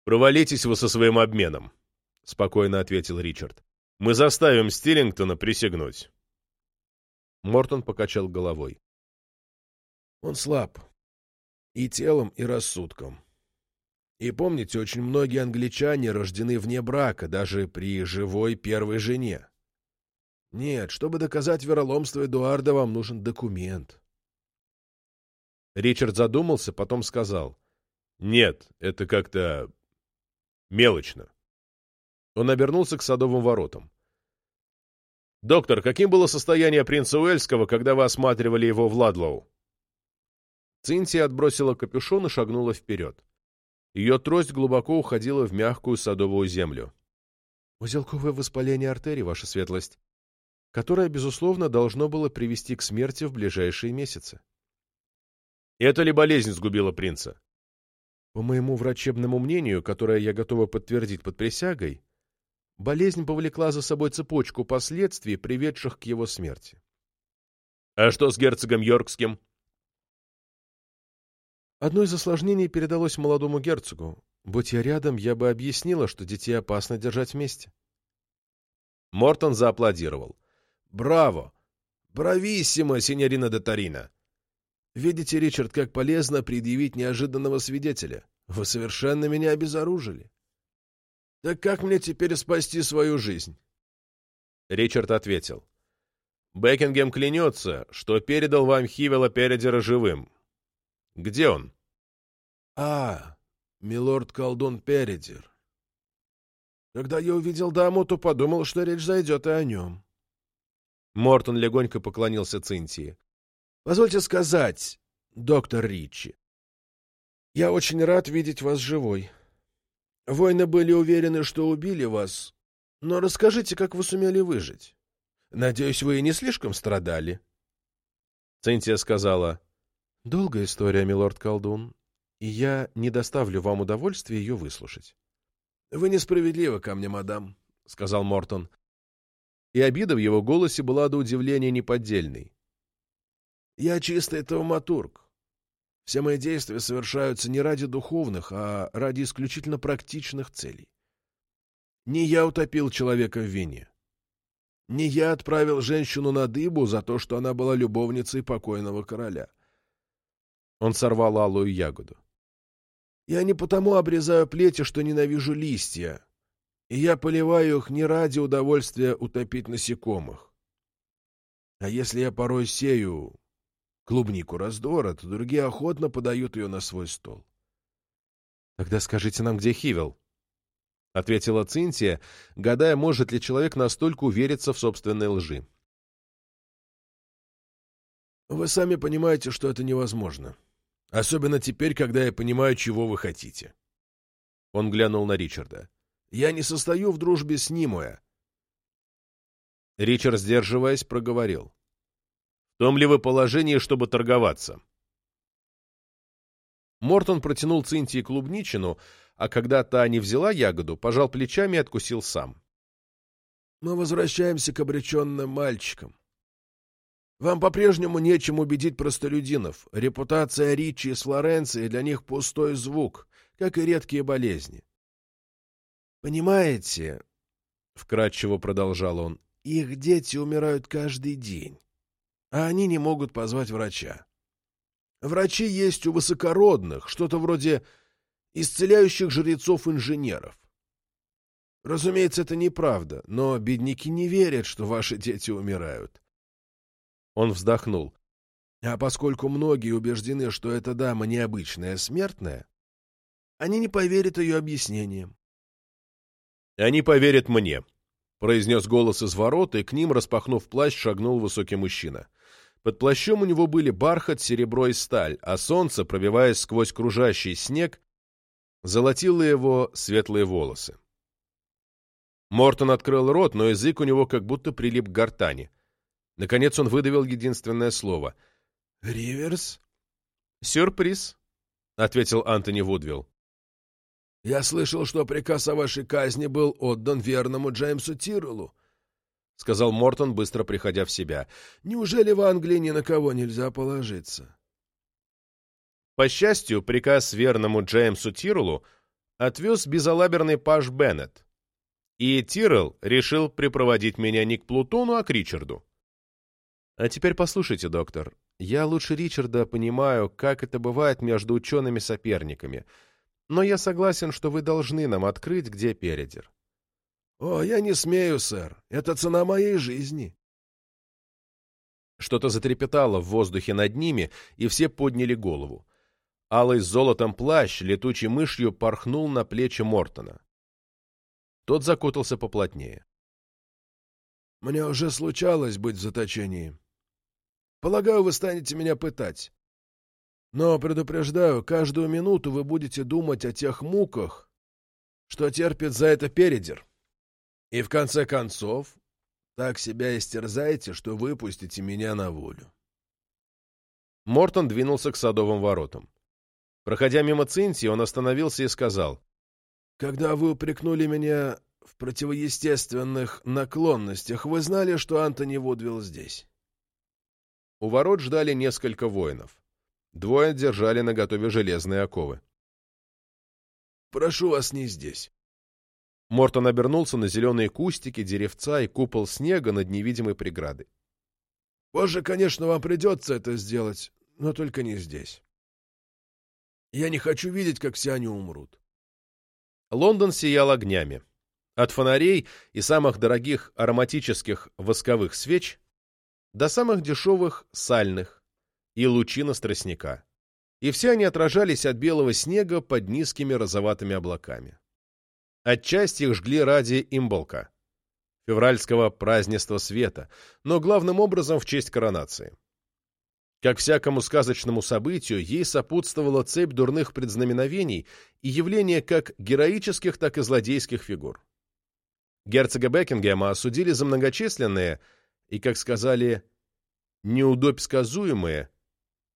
«Провалитесь вы со своим обменом», — спокойно ответил Ричард. «Мы заставим Стиллингтона присягнуть». Мортон покачал головой. «Он слаб. И телом, и рассудком. И помните, очень многие англичане рождены вне брака, даже при живой первой жене. Нет, чтобы доказать вероломство Эдуарда, вам нужен документ. Ричард задумался, потом сказал. Нет, это как-то... мелочно. Он обернулся к садовым воротам. «Доктор, каким было состояние принца Уэльского, когда вы осматривали его в Ладлоу?» Цинтия отбросила капюшон и шагнула вперед. Ее трость глубоко уходила в мягкую садовую землю. «Узелковое воспаление артерий, ваша светлость, которое, безусловно, должно было привести к смерти в ближайшие месяцы». «Это ли болезнь сгубила принца?» «По моему врачебному мнению, которое я готова подтвердить под присягой, болезнь повлекла за собой цепочку последствий, приведших к его смерти». «А что с герцогом Йоркским?» Одно из осложнений передалось молодому герцогу. Будь я рядом, я бы объяснила, что детей опасно держать вместе. Мортон зааплодировал. «Браво! Брависсимо, синьорина де Тарина! Видите, Ричард, как полезно предъявить неожиданного свидетеля. Вы совершенно меня обезоружили. Так как мне теперь спасти свою жизнь?» Ричард ответил. «Бекингем клянется, что передал вам Хивела Передера живым, где он? А, милорд-колдун Передер. Когда я увидел даму, то подумал, что речь зайдет и о нем. Мортон легонько поклонился Цинтии. Позвольте сказать, доктор Ричи, я очень рад видеть вас живой. Воины были уверены, что убили вас, но расскажите, как вы сумели выжить. Надеюсь, вы и не слишком страдали. Цинтия сказала, Долгая история, милорд-колдун, и я не доставлю вам удовольствия ее выслушать. — Вы несправедливы ко мне, мадам, — сказал Мортон. И обида в его голосе была до удивления неподдельной. — Я чистый тавматург. Все мои действия совершаются не ради духовных, а ради исключительно практичных целей. Не я утопил человека в вине. Не я отправил женщину на дыбу за то, что она была любовницей покойного короля. Он сорвал алую ягоду. «Я не потому обрезаю плети, что ненавижу листья, и я поливаю их не ради удовольствия утопить насекомых. А если я порой сею клубнику раздора, то другие охотно подают ее на свой стол. «Тогда скажите нам, где Хивел?» — ответила Цинтия, гадая, может ли человек настолько увериться в собственной лжи. «Вы сами понимаете, что это невозможно. Особенно теперь, когда я понимаю, чего вы хотите». Он глянул на Ричарда. «Я не состою в дружбе с Нимуэ». Ричард, сдерживаясь, проговорил. «В том ли вы положении, чтобы торговаться?» Мортон протянул Цинтии клубничину, а когда та не взяла ягоду, пожал плечами и откусил сам. «Мы возвращаемся к обреченным мальчикам. Вам по-прежнему нечем убедить простолюдинов. Репутация Ричи из Флоренции для них пустой звук, как и редкие болезни. Понимаете, — вкратчиво продолжал он, — их дети умирают каждый день, а они не могут позвать врача. Врачи есть у высокородных, что-то вроде исцеляющих жрецов-инженеров. Разумеется, это неправда, но бедняки не верят, что ваши дети умирают. Он вздохнул. А поскольку многие убеждены, что эта дама необычная смертная, они не поверят ее объяснениям. «Они поверят мне», — произнес голос из ворот, и к ним, распахнув плащ, шагнул высокий мужчина. Под плащом у него были бархат, серебро и сталь, а солнце, пробиваясь сквозь кружащий снег, золотило его светлые волосы. Мортон открыл рот, но язык у него как будто прилип к гортани. Наконец он выдавил единственное слово. «Риверс?» «Сюрприз», — ответил Антони Вудвилл. «Я слышал, что приказ о вашей казни был отдан верному Джеймсу Тирреллу. — сказал Мортон, быстро приходя в себя. «Неужели в Англии ни на кого нельзя положиться?» По счастью, приказ верному Джеймсу Тирреллу отвез безалаберный паж Беннет, и Тиррелл решил припроводить меня не к Плутону, а к Ричарду. А теперь послушайте, доктор, я лучше Ричарда понимаю, как это бывает между учеными-соперниками, но я согласен, что вы должны нам открыть, где Передер. «О, я не смею, сэр. Это цена моей жизни». Что-то затрепетало в воздухе над ними, и все подняли голову. Алый с золотом плащ летучей мышью порхнул на плечи Мортона. Тот закутался поплотнее. «Мне уже случалось быть в заточении. Полагаю, вы станете меня пытать. Но, предупреждаю, каждую минуту вы будете думать о тех муках, что терпит за это передер. И в конце концов, так себя истерзаете, что выпустите меня на волю. Мортон двинулся к садовым воротам. Проходя мимо Цинти, он остановился и сказал. «Когда вы упрекнули меня в противоестественных наклонностях, вы знали, что Антони Вудвилл здесь?» У ворот ждали несколько воинов. Двое держали наготове железные оковы. «Прошу вас не здесь. Мортон обернулся на зеленые кустики, деревца и купол снега над невидимой преградой. «Позже, конечно, вам придется это сделать, но только не здесь. Я не хочу видеть, как все они умрут». Лондон сиял огнями. От фонарей и самых дорогих ароматических восковых свеч до самых дешевых сальных и лучина страстника. И все они отражались от белого снега под низкими розоватыми облаками. Отчасти их жгли ради имболка, февральского празднества света, но главным образом в честь коронации. Как всякому сказочному событию, ей сопутствовала цепь дурных предзнаменований и явления как героических, так и злодейских фигур. Герцога Бекингема осудили за многочисленные и, как сказали, неудобь сказуемые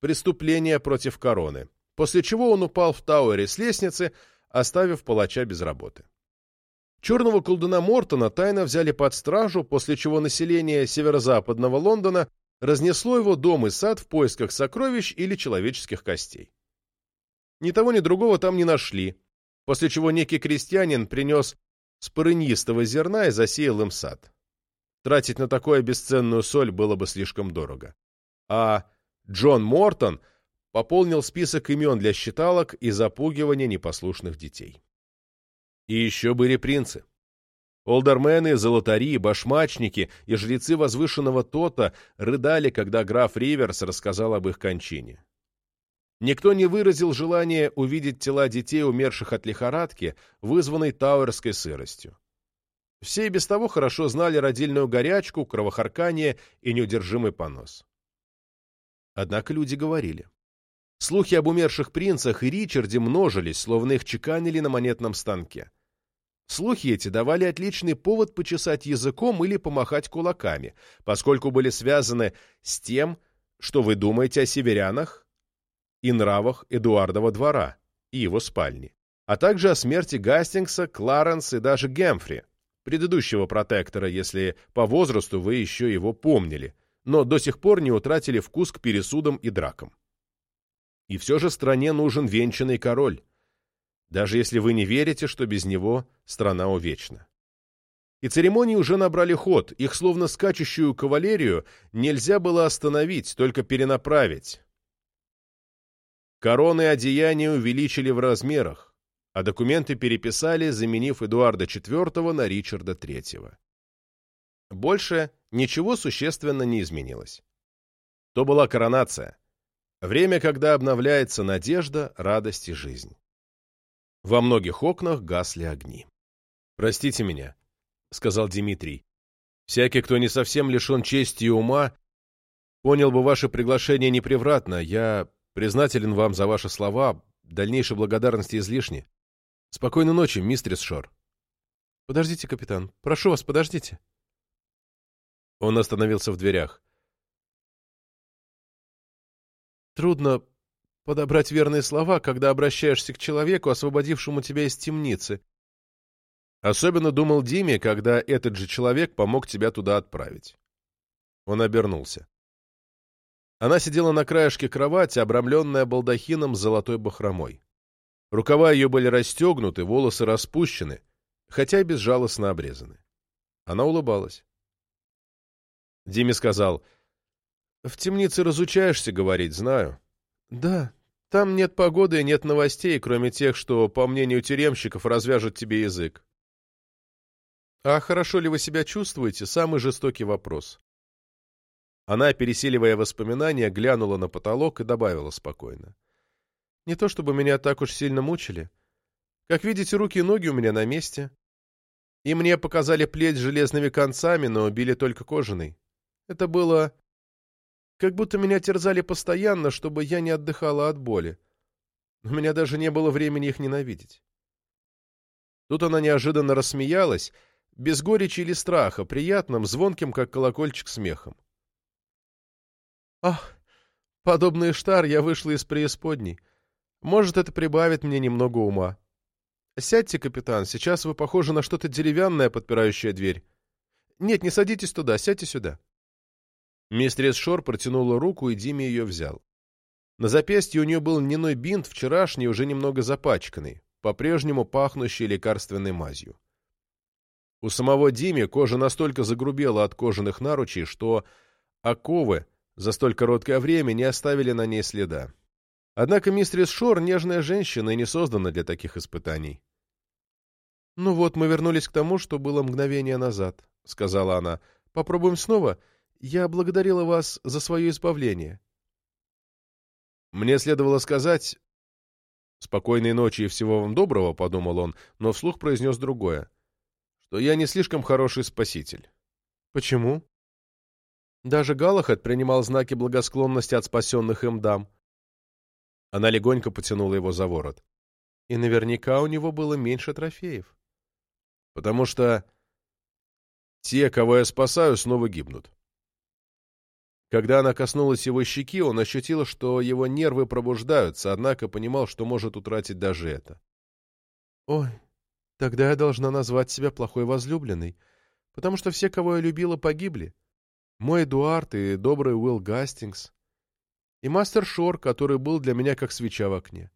преступления против короны, после чего он упал в Тауэре с лестницы, оставив палача без работы. Черного колдуна Мортона тайно взяли под стражу, после чего население северо-западного Лондона разнесло его дом и сад в поисках сокровищ или человеческих костей. Ни того, ни другого там не нашли, после чего некий крестьянин принес спорынистого зерна и засеял им сад. Тратить на такое бесценную соль было бы слишком дорого. А Джон Мортон пополнил список имен для считалок и запугивания непослушных детей. И еще были принцы. Олдермены, золотари, башмачники и жрецы возвышенного Тота рыдали, когда граф Риверс рассказал об их кончине. Никто не выразил желания увидеть тела детей, умерших от лихорадки, вызванной тауэрской сыростью. Все и без того хорошо знали родильную горячку, кровохаркание и неудержимый понос. Однако люди говорили. Слухи об умерших принцах и Ричарде множились, словно их чеканили на монетном станке. Слухи эти давали отличный повод почесать языком или помахать кулаками, поскольку были связаны с тем, что вы думаете о северянах и нравах Эдуардова двора и его спальни, а также о смерти Гастингса, Кларенс и даже Гемфри, предыдущего протектора, если по возрасту вы еще его помнили, но до сих пор не утратили вкус к пересудам и дракам. И все же стране нужен венчанный король, даже если вы не верите, что без него страна увечна. И церемонии уже набрали ход, их словно скачущую кавалерию нельзя было остановить, только перенаправить. Короны и одеяния увеличили в размерах, а документы переписали, заменив Эдуарда IV на Ричарда III. Больше ничего существенно не изменилось. То была коронация, Время, когда обновляется надежда, радость и жизнь. Во многих окнах гасли огни. «Простите меня», — сказал Дмитрий. «Всякий, кто не совсем лишен чести и ума, понял бы ваше приглашение непревратно. Я признателен вам за ваши слова, дальнейшей благодарности излишне. Спокойной ночи, мистерис Шор». «Подождите, капитан. Прошу вас, подождите». Он остановился в дверях. Трудно подобрать верные слова, когда обращаешься к человеку, освободившему тебя из темницы. Особенно думал Диме, когда этот же человек помог тебя туда отправить. Он обернулся. Она сидела на краешке кровати, обрамленная балдахином с золотой бахромой. Рукава ее были расстегнуты, волосы распущены, хотя и безжалостно обрезаны. Она улыбалась. Диме сказал — в темнице разучаешься говорить, знаю. Да, там нет погоды и нет новостей, кроме тех, что, по мнению тюремщиков, развяжут тебе язык. А хорошо ли вы себя чувствуете? Самый жестокий вопрос. Она, пересиливая воспоминания, глянула на потолок и добавила спокойно. Не то чтобы меня так уж сильно мучили. Как видите, руки и ноги у меня на месте. И мне показали плеть с железными концами, но били только кожаный. Это было как будто меня терзали постоянно, чтобы я не отдыхала от боли. У меня даже не было времени их ненавидеть. Тут она неожиданно рассмеялась, без горечи или страха, приятным, звонким, как колокольчик, смехом. «Ах, подобный штар я вышла из преисподней. Может, это прибавит мне немного ума. Сядьте, капитан, сейчас вы похожи на что-то деревянное, подпирающее дверь. Нет, не садитесь туда, сядьте сюда». Мистерис Шор протянула руку, и Диме ее взял. На запястье у нее был льняной бинт, вчерашний, уже немного запачканный, по-прежнему пахнущий лекарственной мазью. У самого Диме кожа настолько загрубела от кожаных наручей, что оковы за столь короткое время не оставили на ней следа. Однако мистерис Шор — нежная женщина и не создана для таких испытаний. «Ну вот, мы вернулись к тому, что было мгновение назад», — сказала она. «Попробуем снова?» Я благодарила вас за свое избавление. Мне следовало сказать... «Спокойной ночи и всего вам доброго», — подумал он, но вслух произнес другое, что я не слишком хороший спаситель. «Почему?» Даже Галахат принимал знаки благосклонности от спасенных им дам. Она легонько потянула его за ворот. И наверняка у него было меньше трофеев. Потому что те, кого я спасаю, снова гибнут. Когда она коснулась его щеки, он ощутил, что его нервы пробуждаются, однако понимал, что может утратить даже это. «Ой, тогда я должна назвать себя плохой возлюбленной, потому что все, кого я любила, погибли. Мой Эдуард и добрый Уилл Гастингс, и мастер Шор, который был для меня как свеча в окне».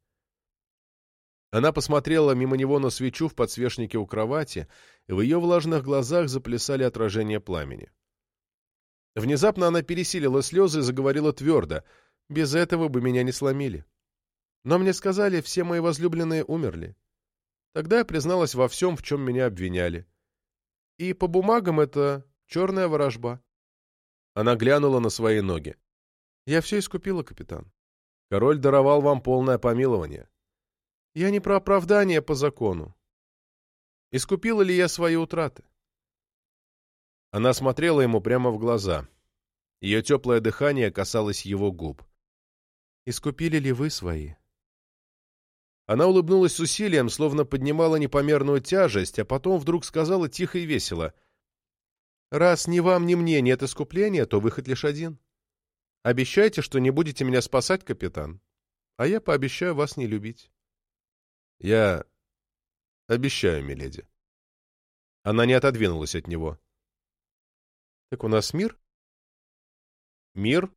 Она посмотрела мимо него на свечу в подсвечнике у кровати, и в ее влажных глазах заплясали отражения пламени. Внезапно она пересилила слезы и заговорила твердо. «Без этого бы меня не сломили. Но мне сказали, все мои возлюбленные умерли. Тогда я призналась во всем, в чем меня обвиняли. И по бумагам это черная ворожба. Она глянула на свои ноги. Я все искупила, капитан. Король даровал вам полное помилование. Я не про оправдание по закону. Искупила ли я свои утраты? Она смотрела ему прямо в глаза. Ее теплое дыхание касалось его губ. «Искупили ли вы свои?» Она улыбнулась с усилием, словно поднимала непомерную тяжесть, а потом вдруг сказала тихо и весело. «Раз ни вам, ни мне нет искупления, то выход лишь один. Обещайте, что не будете меня спасать, капитан, а я пообещаю вас не любить». «Я обещаю, миледи». Она не отодвинулась от него. «Так у нас мир?» «Мир?»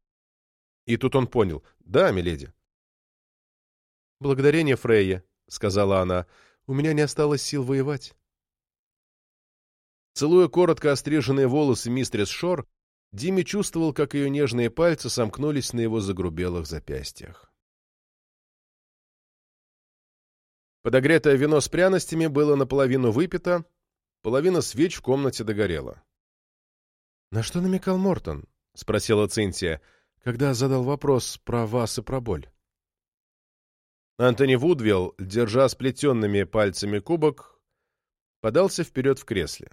И тут он понял. «Да, миледи». «Благодарение Фрейе», — сказала она, — «у меня не осталось сил воевать». Целуя коротко остриженные волосы мистерис Шор, Дими чувствовал, как ее нежные пальцы сомкнулись на его загрубелых запястьях. Подогретое вино с пряностями было наполовину выпито, половина свеч в комнате догорела. «На что намекал Мортон?» — спросила Цинтия, когда задал вопрос про вас и про боль. Антони Вудвилл, держа сплетенными пальцами кубок, подался вперед в кресле.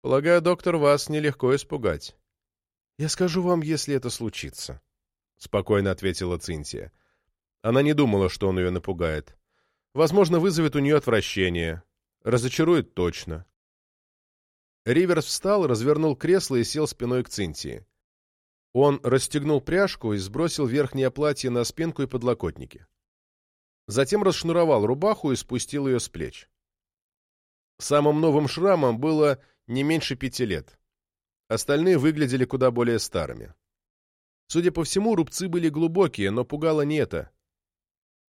«Полагаю, доктор, вас нелегко испугать». «Я скажу вам, если это случится», — спокойно ответила Цинтия. Она не думала, что он ее напугает. Возможно, вызовет у нее отвращение. Разочарует точно. Риверс встал, развернул кресло и сел спиной к Цинтии. Он расстегнул пряжку и сбросил верхнее платье на спинку и подлокотники. Затем расшнуровал рубаху и спустил ее с плеч. Самым новым шрамом было не меньше пяти лет. Остальные выглядели куда более старыми. Судя по всему, рубцы были глубокие, но пугало не это.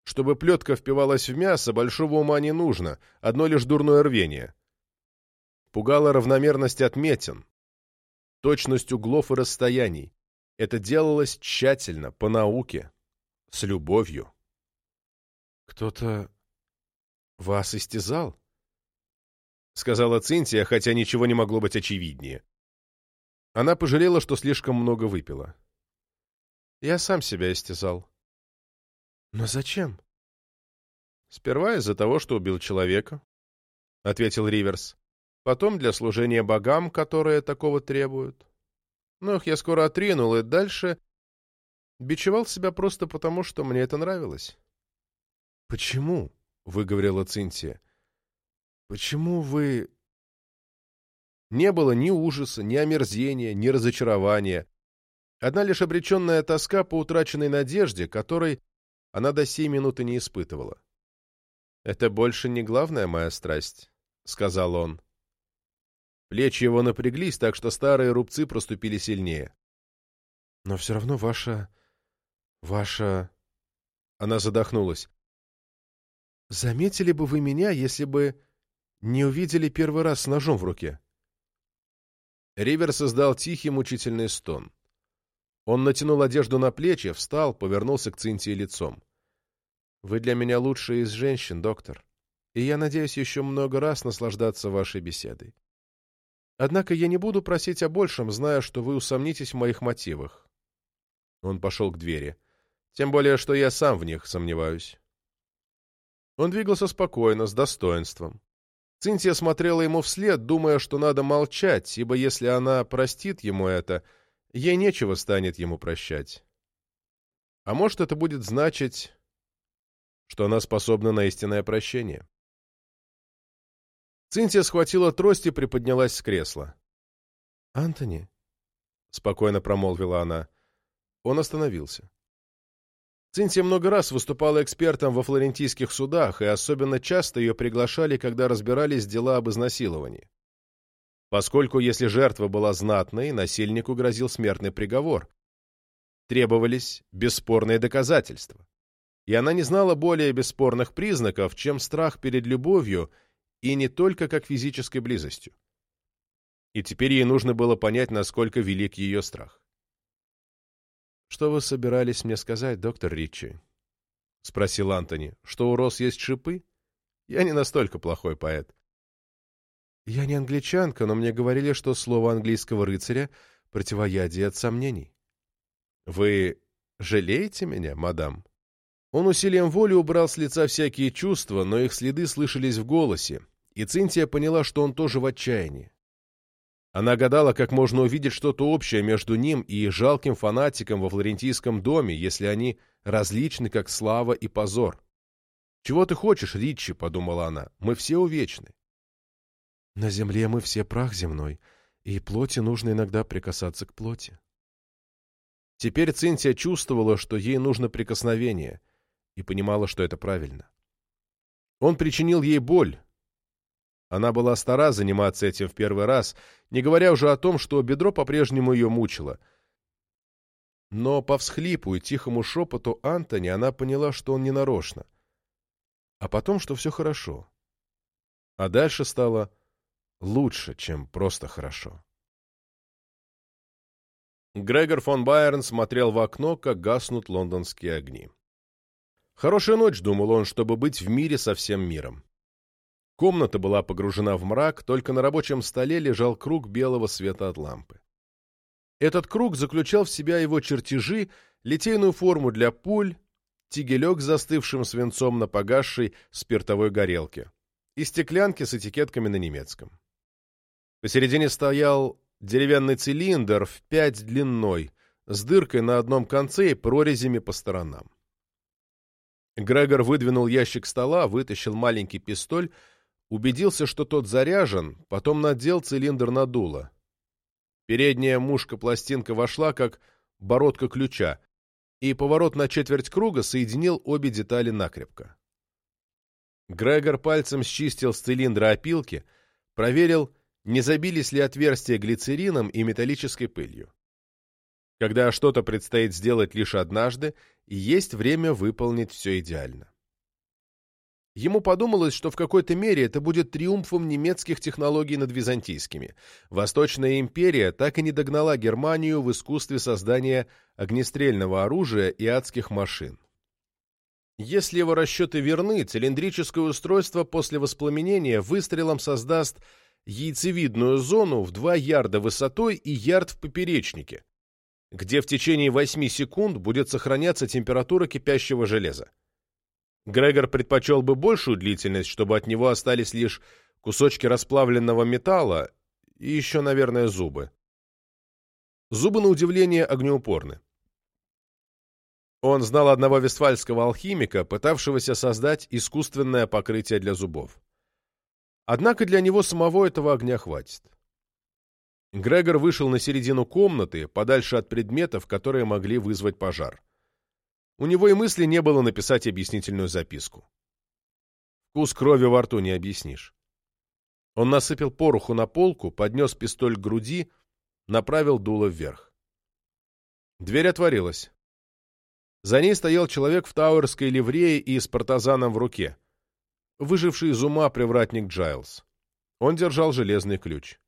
Чтобы плетка впивалась в мясо, большого ума не нужно, одно лишь дурное рвение. Пугала равномерность отметин, точность углов и расстояний, это делалось тщательно, по науке, с любовью. «Кто-то вас истязал?» — сказала Цинтия, хотя ничего не могло быть очевиднее. Она пожалела, что слишком много выпила. «Я сам себя истязал». «Но зачем?» «Сперва из-за того, что убил человека», — ответил Риверс. «Потом для служения богам, которые такого требуют. Но их я скоро отринул, и дальше бичевал себя просто потому, что мне это нравилось. «Почему?» — выговорила Цинтия. «Почему вы...» Не было ни ужаса, ни омерзения, ни разочарования. Одна лишь обреченная тоска по утраченной надежде, которой она до сей минуты не испытывала. «Это больше не главная моя страсть», — сказал он. Плечи его напряглись, так что старые рубцы проступили сильнее. — Но все равно ваша... ваша... Она задохнулась. — Заметили бы вы меня, если бы не увидели первый раз с ножом в руке? Ривер создал тихий мучительный стон. Он натянул одежду на плечи, встал, повернулся к Цинтии лицом. — Вы для меня лучшая из женщин, доктор, и я надеюсь еще много раз наслаждаться вашей беседой. Однако я не буду просить о большем, зная, что вы усомнитесь в моих мотивах. Он пошел к двери. Тем более, что я сам в них сомневаюсь. Он двигался спокойно, с достоинством. Цинтия смотрела ему вслед, думая, что надо молчать, ибо если она простит ему это, ей нечего станет ему прощать. А может, это будет значить, что она способна на истинное прощение. Цинтия схватила трость и приподнялась с кресла. «Антони», — спокойно промолвила она. Он остановился. Цинтия много раз выступала экспертом во флорентийских судах, и особенно часто ее приглашали, когда разбирались дела об изнасиловании. Поскольку, если жертва была знатной, насильнику грозил смертный приговор. Требовались бесспорные доказательства. И она не знала более бесспорных признаков, чем страх перед любовью — и не только как физической близостью. И теперь ей нужно было понять, насколько велик ее страх. «Что вы собирались мне сказать, доктор Ричи?» — спросил Антони. «Что у роз есть шипы? Я не настолько плохой поэт». Я не англичанка, но мне говорили, что слово английского рыцаря — противоядие от сомнений. Вы жалеете меня, мадам? Он усилием воли убрал с лица всякие чувства, но их следы слышались в голосе, и Цинтия поняла, что он тоже в отчаянии. Она гадала, как можно увидеть что-то общее между ним и жалким фанатиком во флорентийском доме, если они различны, как слава и позор. «Чего ты хочешь, Ричи?» — подумала она. «Мы все увечны». «На земле мы все прах земной, и плоти нужно иногда прикасаться к плоти». Теперь Цинтия чувствовала, что ей нужно прикосновение, и понимала, что это правильно. Он причинил ей боль, она была стара заниматься этим в первый раз, не говоря уже о том, что бедро по-прежнему ее мучило. Но по всхлипу и тихому шепоту Антони она поняла, что он не нарочно. А потом, что все хорошо. А дальше стало лучше, чем просто хорошо. Грегор фон Байерн смотрел в окно, как гаснут лондонские огни. Хорошая ночь, думал он, чтобы быть в мире со всем миром. Комната была погружена в мрак, только на рабочем столе лежал круг белого света от лампы. Этот круг заключал в себя его чертежи, литейную форму для пуль, тигелек с застывшим свинцом на погасшей спиртовой горелке и стеклянки с этикетками на немецком. Посередине стоял деревянный цилиндр в пять длиной, с дыркой на одном конце и прорезями по сторонам. Грегор выдвинул ящик стола, вытащил маленький пистоль, Убедился, что тот заряжен, потом надел цилиндр на дуло. Передняя мушка-пластинка вошла, как бородка ключа, и поворот на четверть круга соединил обе детали накрепко. Грегор пальцем счистил с цилиндра опилки, проверил, не забились ли отверстия глицерином и металлической пылью. Когда что-то предстоит сделать лишь однажды, есть время выполнить все идеально. Ему подумалось, что в какой-то мере это будет триумфом немецких технологий над византийскими. Восточная империя так и не догнала Германию в искусстве создания огнестрельного оружия и адских машин. Если его расчеты верны, цилиндрическое устройство после воспламенения выстрелом создаст яйцевидную зону в 2 ярда высотой и ярд в поперечнике, где в течение 8 секунд будет сохраняться температура кипящего железа. Грегор предпочел бы большую длительность, чтобы от него остались лишь кусочки расплавленного металла и еще, наверное, зубы. Зубы, на удивление, огнеупорны. Он знал одного вестфальского алхимика, пытавшегося создать искусственное покрытие для зубов. Однако для него самого этого огня хватит. Грегор вышел на середину комнаты, подальше от предметов, которые могли вызвать пожар. У него и мысли не было написать объяснительную записку. Вкус крови во рту не объяснишь. Он насыпал пороху на полку, поднес пистоль к груди, направил дуло вверх. Дверь отворилась. За ней стоял человек в тауэрской ливрее и с партазаном в руке. Выживший из ума привратник Джайлз. Он держал железный ключ.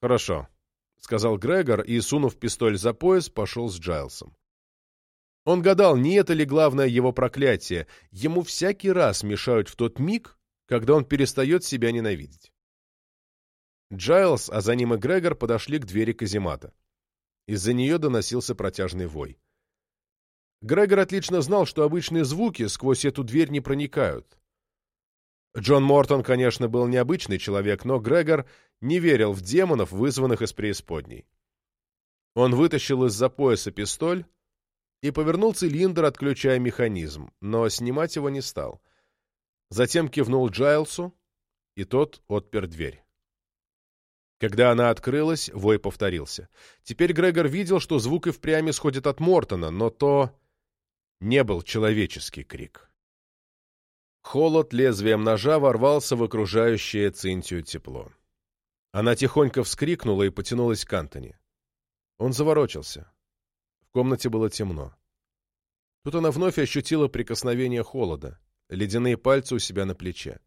«Хорошо», — сказал Грегор и, сунув пистоль за пояс, пошел с Джайлсом. Он гадал, не это ли главное его проклятие. Ему всякий раз мешают в тот миг, когда он перестает себя ненавидеть. Джайлз, а за ним и Грегор подошли к двери каземата. Из-за нее доносился протяжный вой. Грегор отлично знал, что обычные звуки сквозь эту дверь не проникают. Джон Мортон, конечно, был необычный человек, но Грегор не верил в демонов, вызванных из преисподней. Он вытащил из-за пояса пистоль, и повернул цилиндр, отключая механизм, но снимать его не стал. Затем кивнул Джайлсу, и тот отпер дверь. Когда она открылась, вой повторился. Теперь Грегор видел, что звук и впрямь исходит от Мортона, но то не был человеческий крик. Холод лезвием ножа ворвался в окружающее Цинтию тепло. Она тихонько вскрикнула и потянулась к Антони. Он заворочился. В комнате было темно. Тут она вновь ощутила прикосновение холода, ледяные пальцы у себя на плече.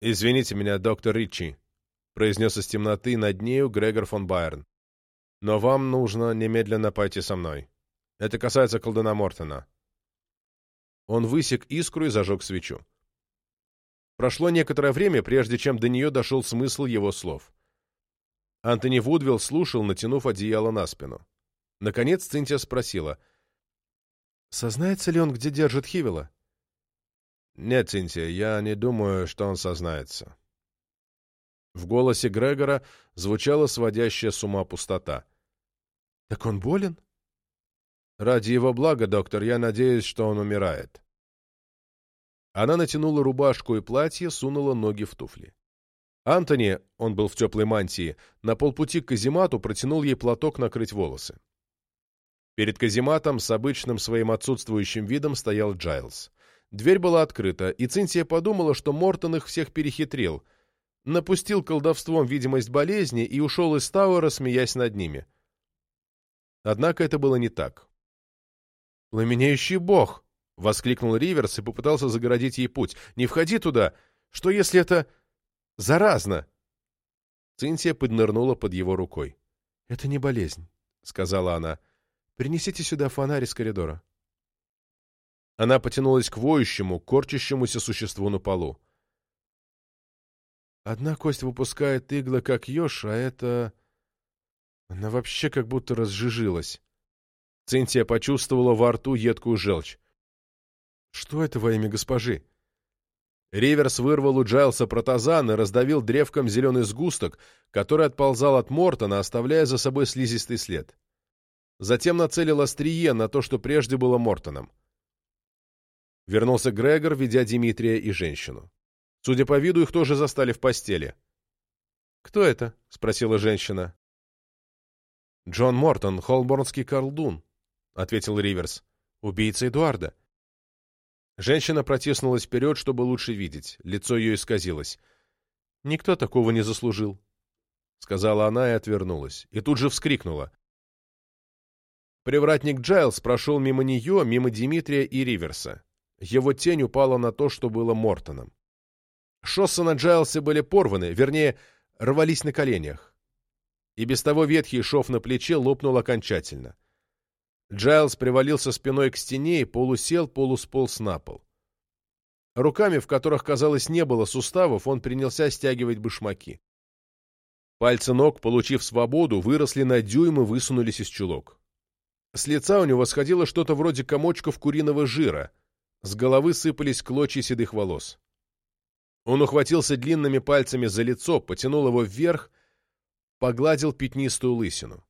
«Извините меня, доктор Ричи», — произнес из темноты над нею Грегор фон Байерн. «Но вам нужно немедленно пойти со мной. Это касается колдуна Мортона». Он высек искру и зажег свечу. Прошло некоторое время, прежде чем до нее дошел смысл его слов. Антони Вудвилл слушал, натянув одеяло на спину. Наконец Цинтия спросила. «Сознается ли он, где держит Хивела?» «Нет, Цинтия, я не думаю, что он сознается». В голосе Грегора звучала сводящая с ума пустота. «Так он болен?» «Ради его блага, доктор, я надеюсь, что он умирает». Она натянула рубашку и платье, сунула ноги в туфли. Антони, он был в теплой мантии, на полпути к каземату протянул ей платок накрыть волосы. Перед казематом с обычным своим отсутствующим видом стоял Джайлз. Дверь была открыта, и Цинтия подумала, что Мортон их всех перехитрил, напустил колдовством видимость болезни и ушел из Тауэра, смеясь над ними. Однако это было не так. «Пламенеющий бог!» — воскликнул Риверс и попытался загородить ей путь. «Не входи туда! Что, если это заразно!» Цинтия поднырнула под его рукой. «Это не болезнь», — сказала она. «Принесите сюда фонарь из коридора». Она потянулась к воющему, корчащемуся существу на полу. Одна кость выпускает иглы, как еж, а это... Она вообще как будто разжижилась. Цинтия почувствовала во рту едкую желчь. «Что это во имя госпожи?» Риверс вырвал у Джайлса протазан и раздавил древком зеленый сгусток, который отползал от Мортона, оставляя за собой слизистый след. Затем нацелил острие на то, что прежде было Мортоном. Вернулся Грегор, ведя Дмитрия и женщину. Судя по виду, их тоже застали в постели. «Кто это?» — спросила женщина. «Джон Мортон, холборнский колдун», — ответил Риверс. «Убийца Эдуарда». Женщина протиснулась вперед, чтобы лучше видеть. Лицо ее исказилось. «Никто такого не заслужил», — сказала она и отвернулась. И тут же вскрикнула. Привратник Джайлс прошел мимо нее, мимо Дмитрия и Риверса. Его тень упала на то, что было Мортоном. Шоссы на Джайлсе были порваны, вернее, рвались на коленях. И без того ветхий шов на плече лопнул окончательно. Джайлс привалился спиной к стене и полусел, полусполз на пол. Руками, в которых, казалось, не было суставов, он принялся стягивать башмаки. Пальцы ног, получив свободу, выросли на дюйм и высунулись из чулок. С лица у него сходило что-то вроде комочков куриного жира, с головы сыпались клочья седых волос. Он ухватился длинными пальцами за лицо, потянул его вверх, погладил пятнистую лысину.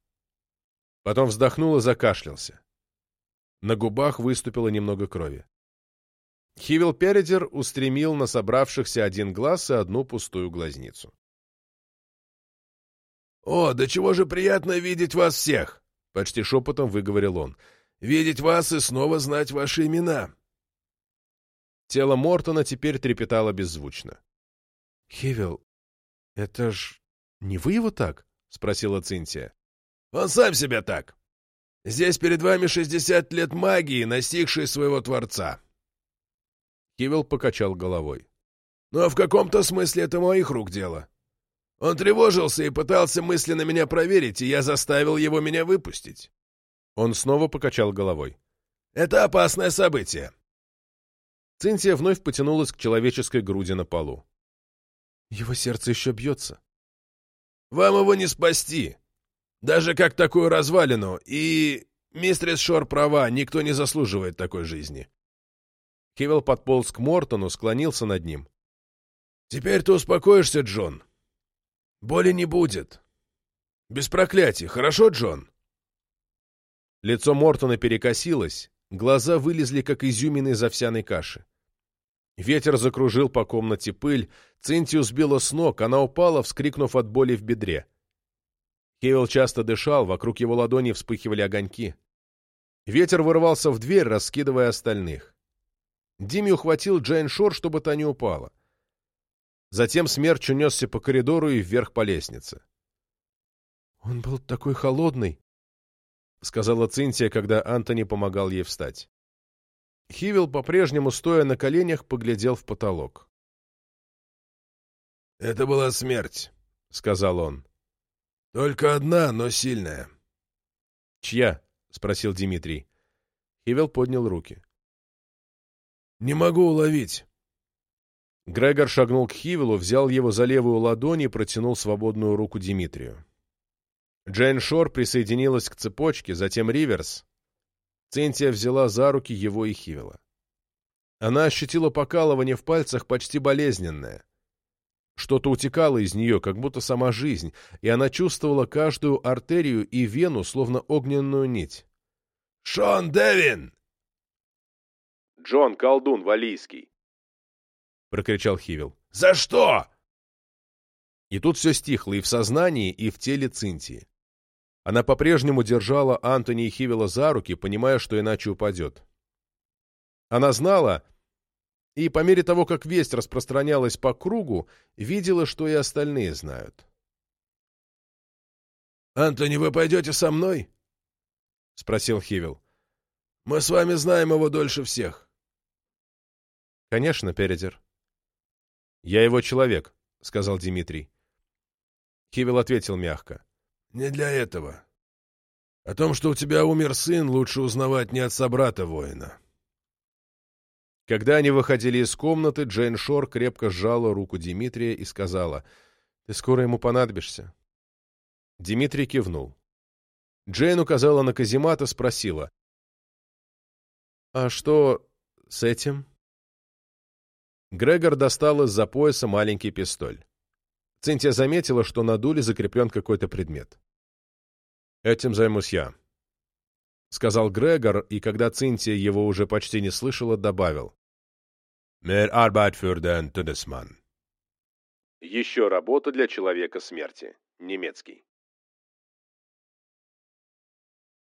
Потом вздохнул и закашлялся. На губах выступило немного крови. Хивил Передер устремил на собравшихся один глаз и одну пустую глазницу. «О, да чего же приятно видеть вас всех!» — почти шепотом выговорил он. «Видеть вас и снова знать ваши имена!» Тело Мортона теперь трепетало беззвучно. «Хивил, это ж не вы его так?» — спросила Цинтия. Он сам себя так. Здесь перед вами шестьдесят лет магии, настигшей своего Творца. Кивел покачал головой. Но в каком-то смысле это моих рук дело. Он тревожился и пытался мысленно меня проверить, и я заставил его меня выпустить. Он снова покачал головой. Это опасное событие. Цинтия вновь потянулась к человеческой груди на полу. Его сердце еще бьется. Вам его не спасти. Даже как такую развалину, и... Мистрис Шор права, никто не заслуживает такой жизни. Кивел подполз к Мортону, склонился над ним. «Теперь ты успокоишься, Джон. Боли не будет. Без проклятий, хорошо, Джон?» Лицо Мортона перекосилось, глаза вылезли, как изюмины из овсяной каши. Ветер закружил по комнате пыль, Цинтию сбила с ног, она упала, вскрикнув от боли в бедре. Кевилл часто дышал, вокруг его ладони вспыхивали огоньки. Ветер вырвался в дверь, раскидывая остальных. Димми ухватил Джейн Шор, чтобы та не упала. Затем смерч унесся по коридору и вверх по лестнице. «Он был такой холодный», — сказала Цинтия, когда Антони помогал ей встать. Хивил, по-прежнему стоя на коленях, поглядел в потолок. «Это была смерть», — сказал он. Только одна, но сильная. Чья? спросил Дмитрий. Хивел поднял руки. Не могу уловить. Грегор шагнул к Хивилу, взял его за левую ладонь и протянул свободную руку Димитрию. Джейн Шор присоединилась к цепочке, затем Риверс. Цинтия взяла за руки его и Хивила. Она ощутила покалывание в пальцах почти болезненное. Что-то утекало из нее, как будто сама жизнь, и она чувствовала каждую артерию и вену, словно огненную нить. «Шон Девин!» «Джон, колдун, валийский!» — прокричал Хивил. «За что?» И тут все стихло и в сознании, и в теле Цинтии. Она по-прежнему держала Антони и Хивила за руки, понимая, что иначе упадет. Она знала, и по мере того, как весть распространялась по кругу, видела, что и остальные знают. «Антони, вы пойдете со мной?» — спросил Хивил. «Мы с вами знаем его дольше всех». «Конечно, Передер». «Я его человек», — сказал Дмитрий. Хивил ответил мягко. «Не для этого. О том, что у тебя умер сын, лучше узнавать не от собрата воина». Когда они выходили из комнаты, Джейн Шор крепко сжала руку Дмитрия и сказала, «Ты скоро ему понадобишься». Дмитрий кивнул. Джейн указала на каземат и спросила, «А что с этим?» Грегор достал из-за пояса маленький пистоль. Цинтия заметила, что на дуле закреплен какой-то предмет. «Этим займусь я», — сказал Грегор, и когда Цинтия его уже почти не слышала, добавил. «Mehr Arbeit für den Todesmann». «Еще работа для человека смерти». Немецкий.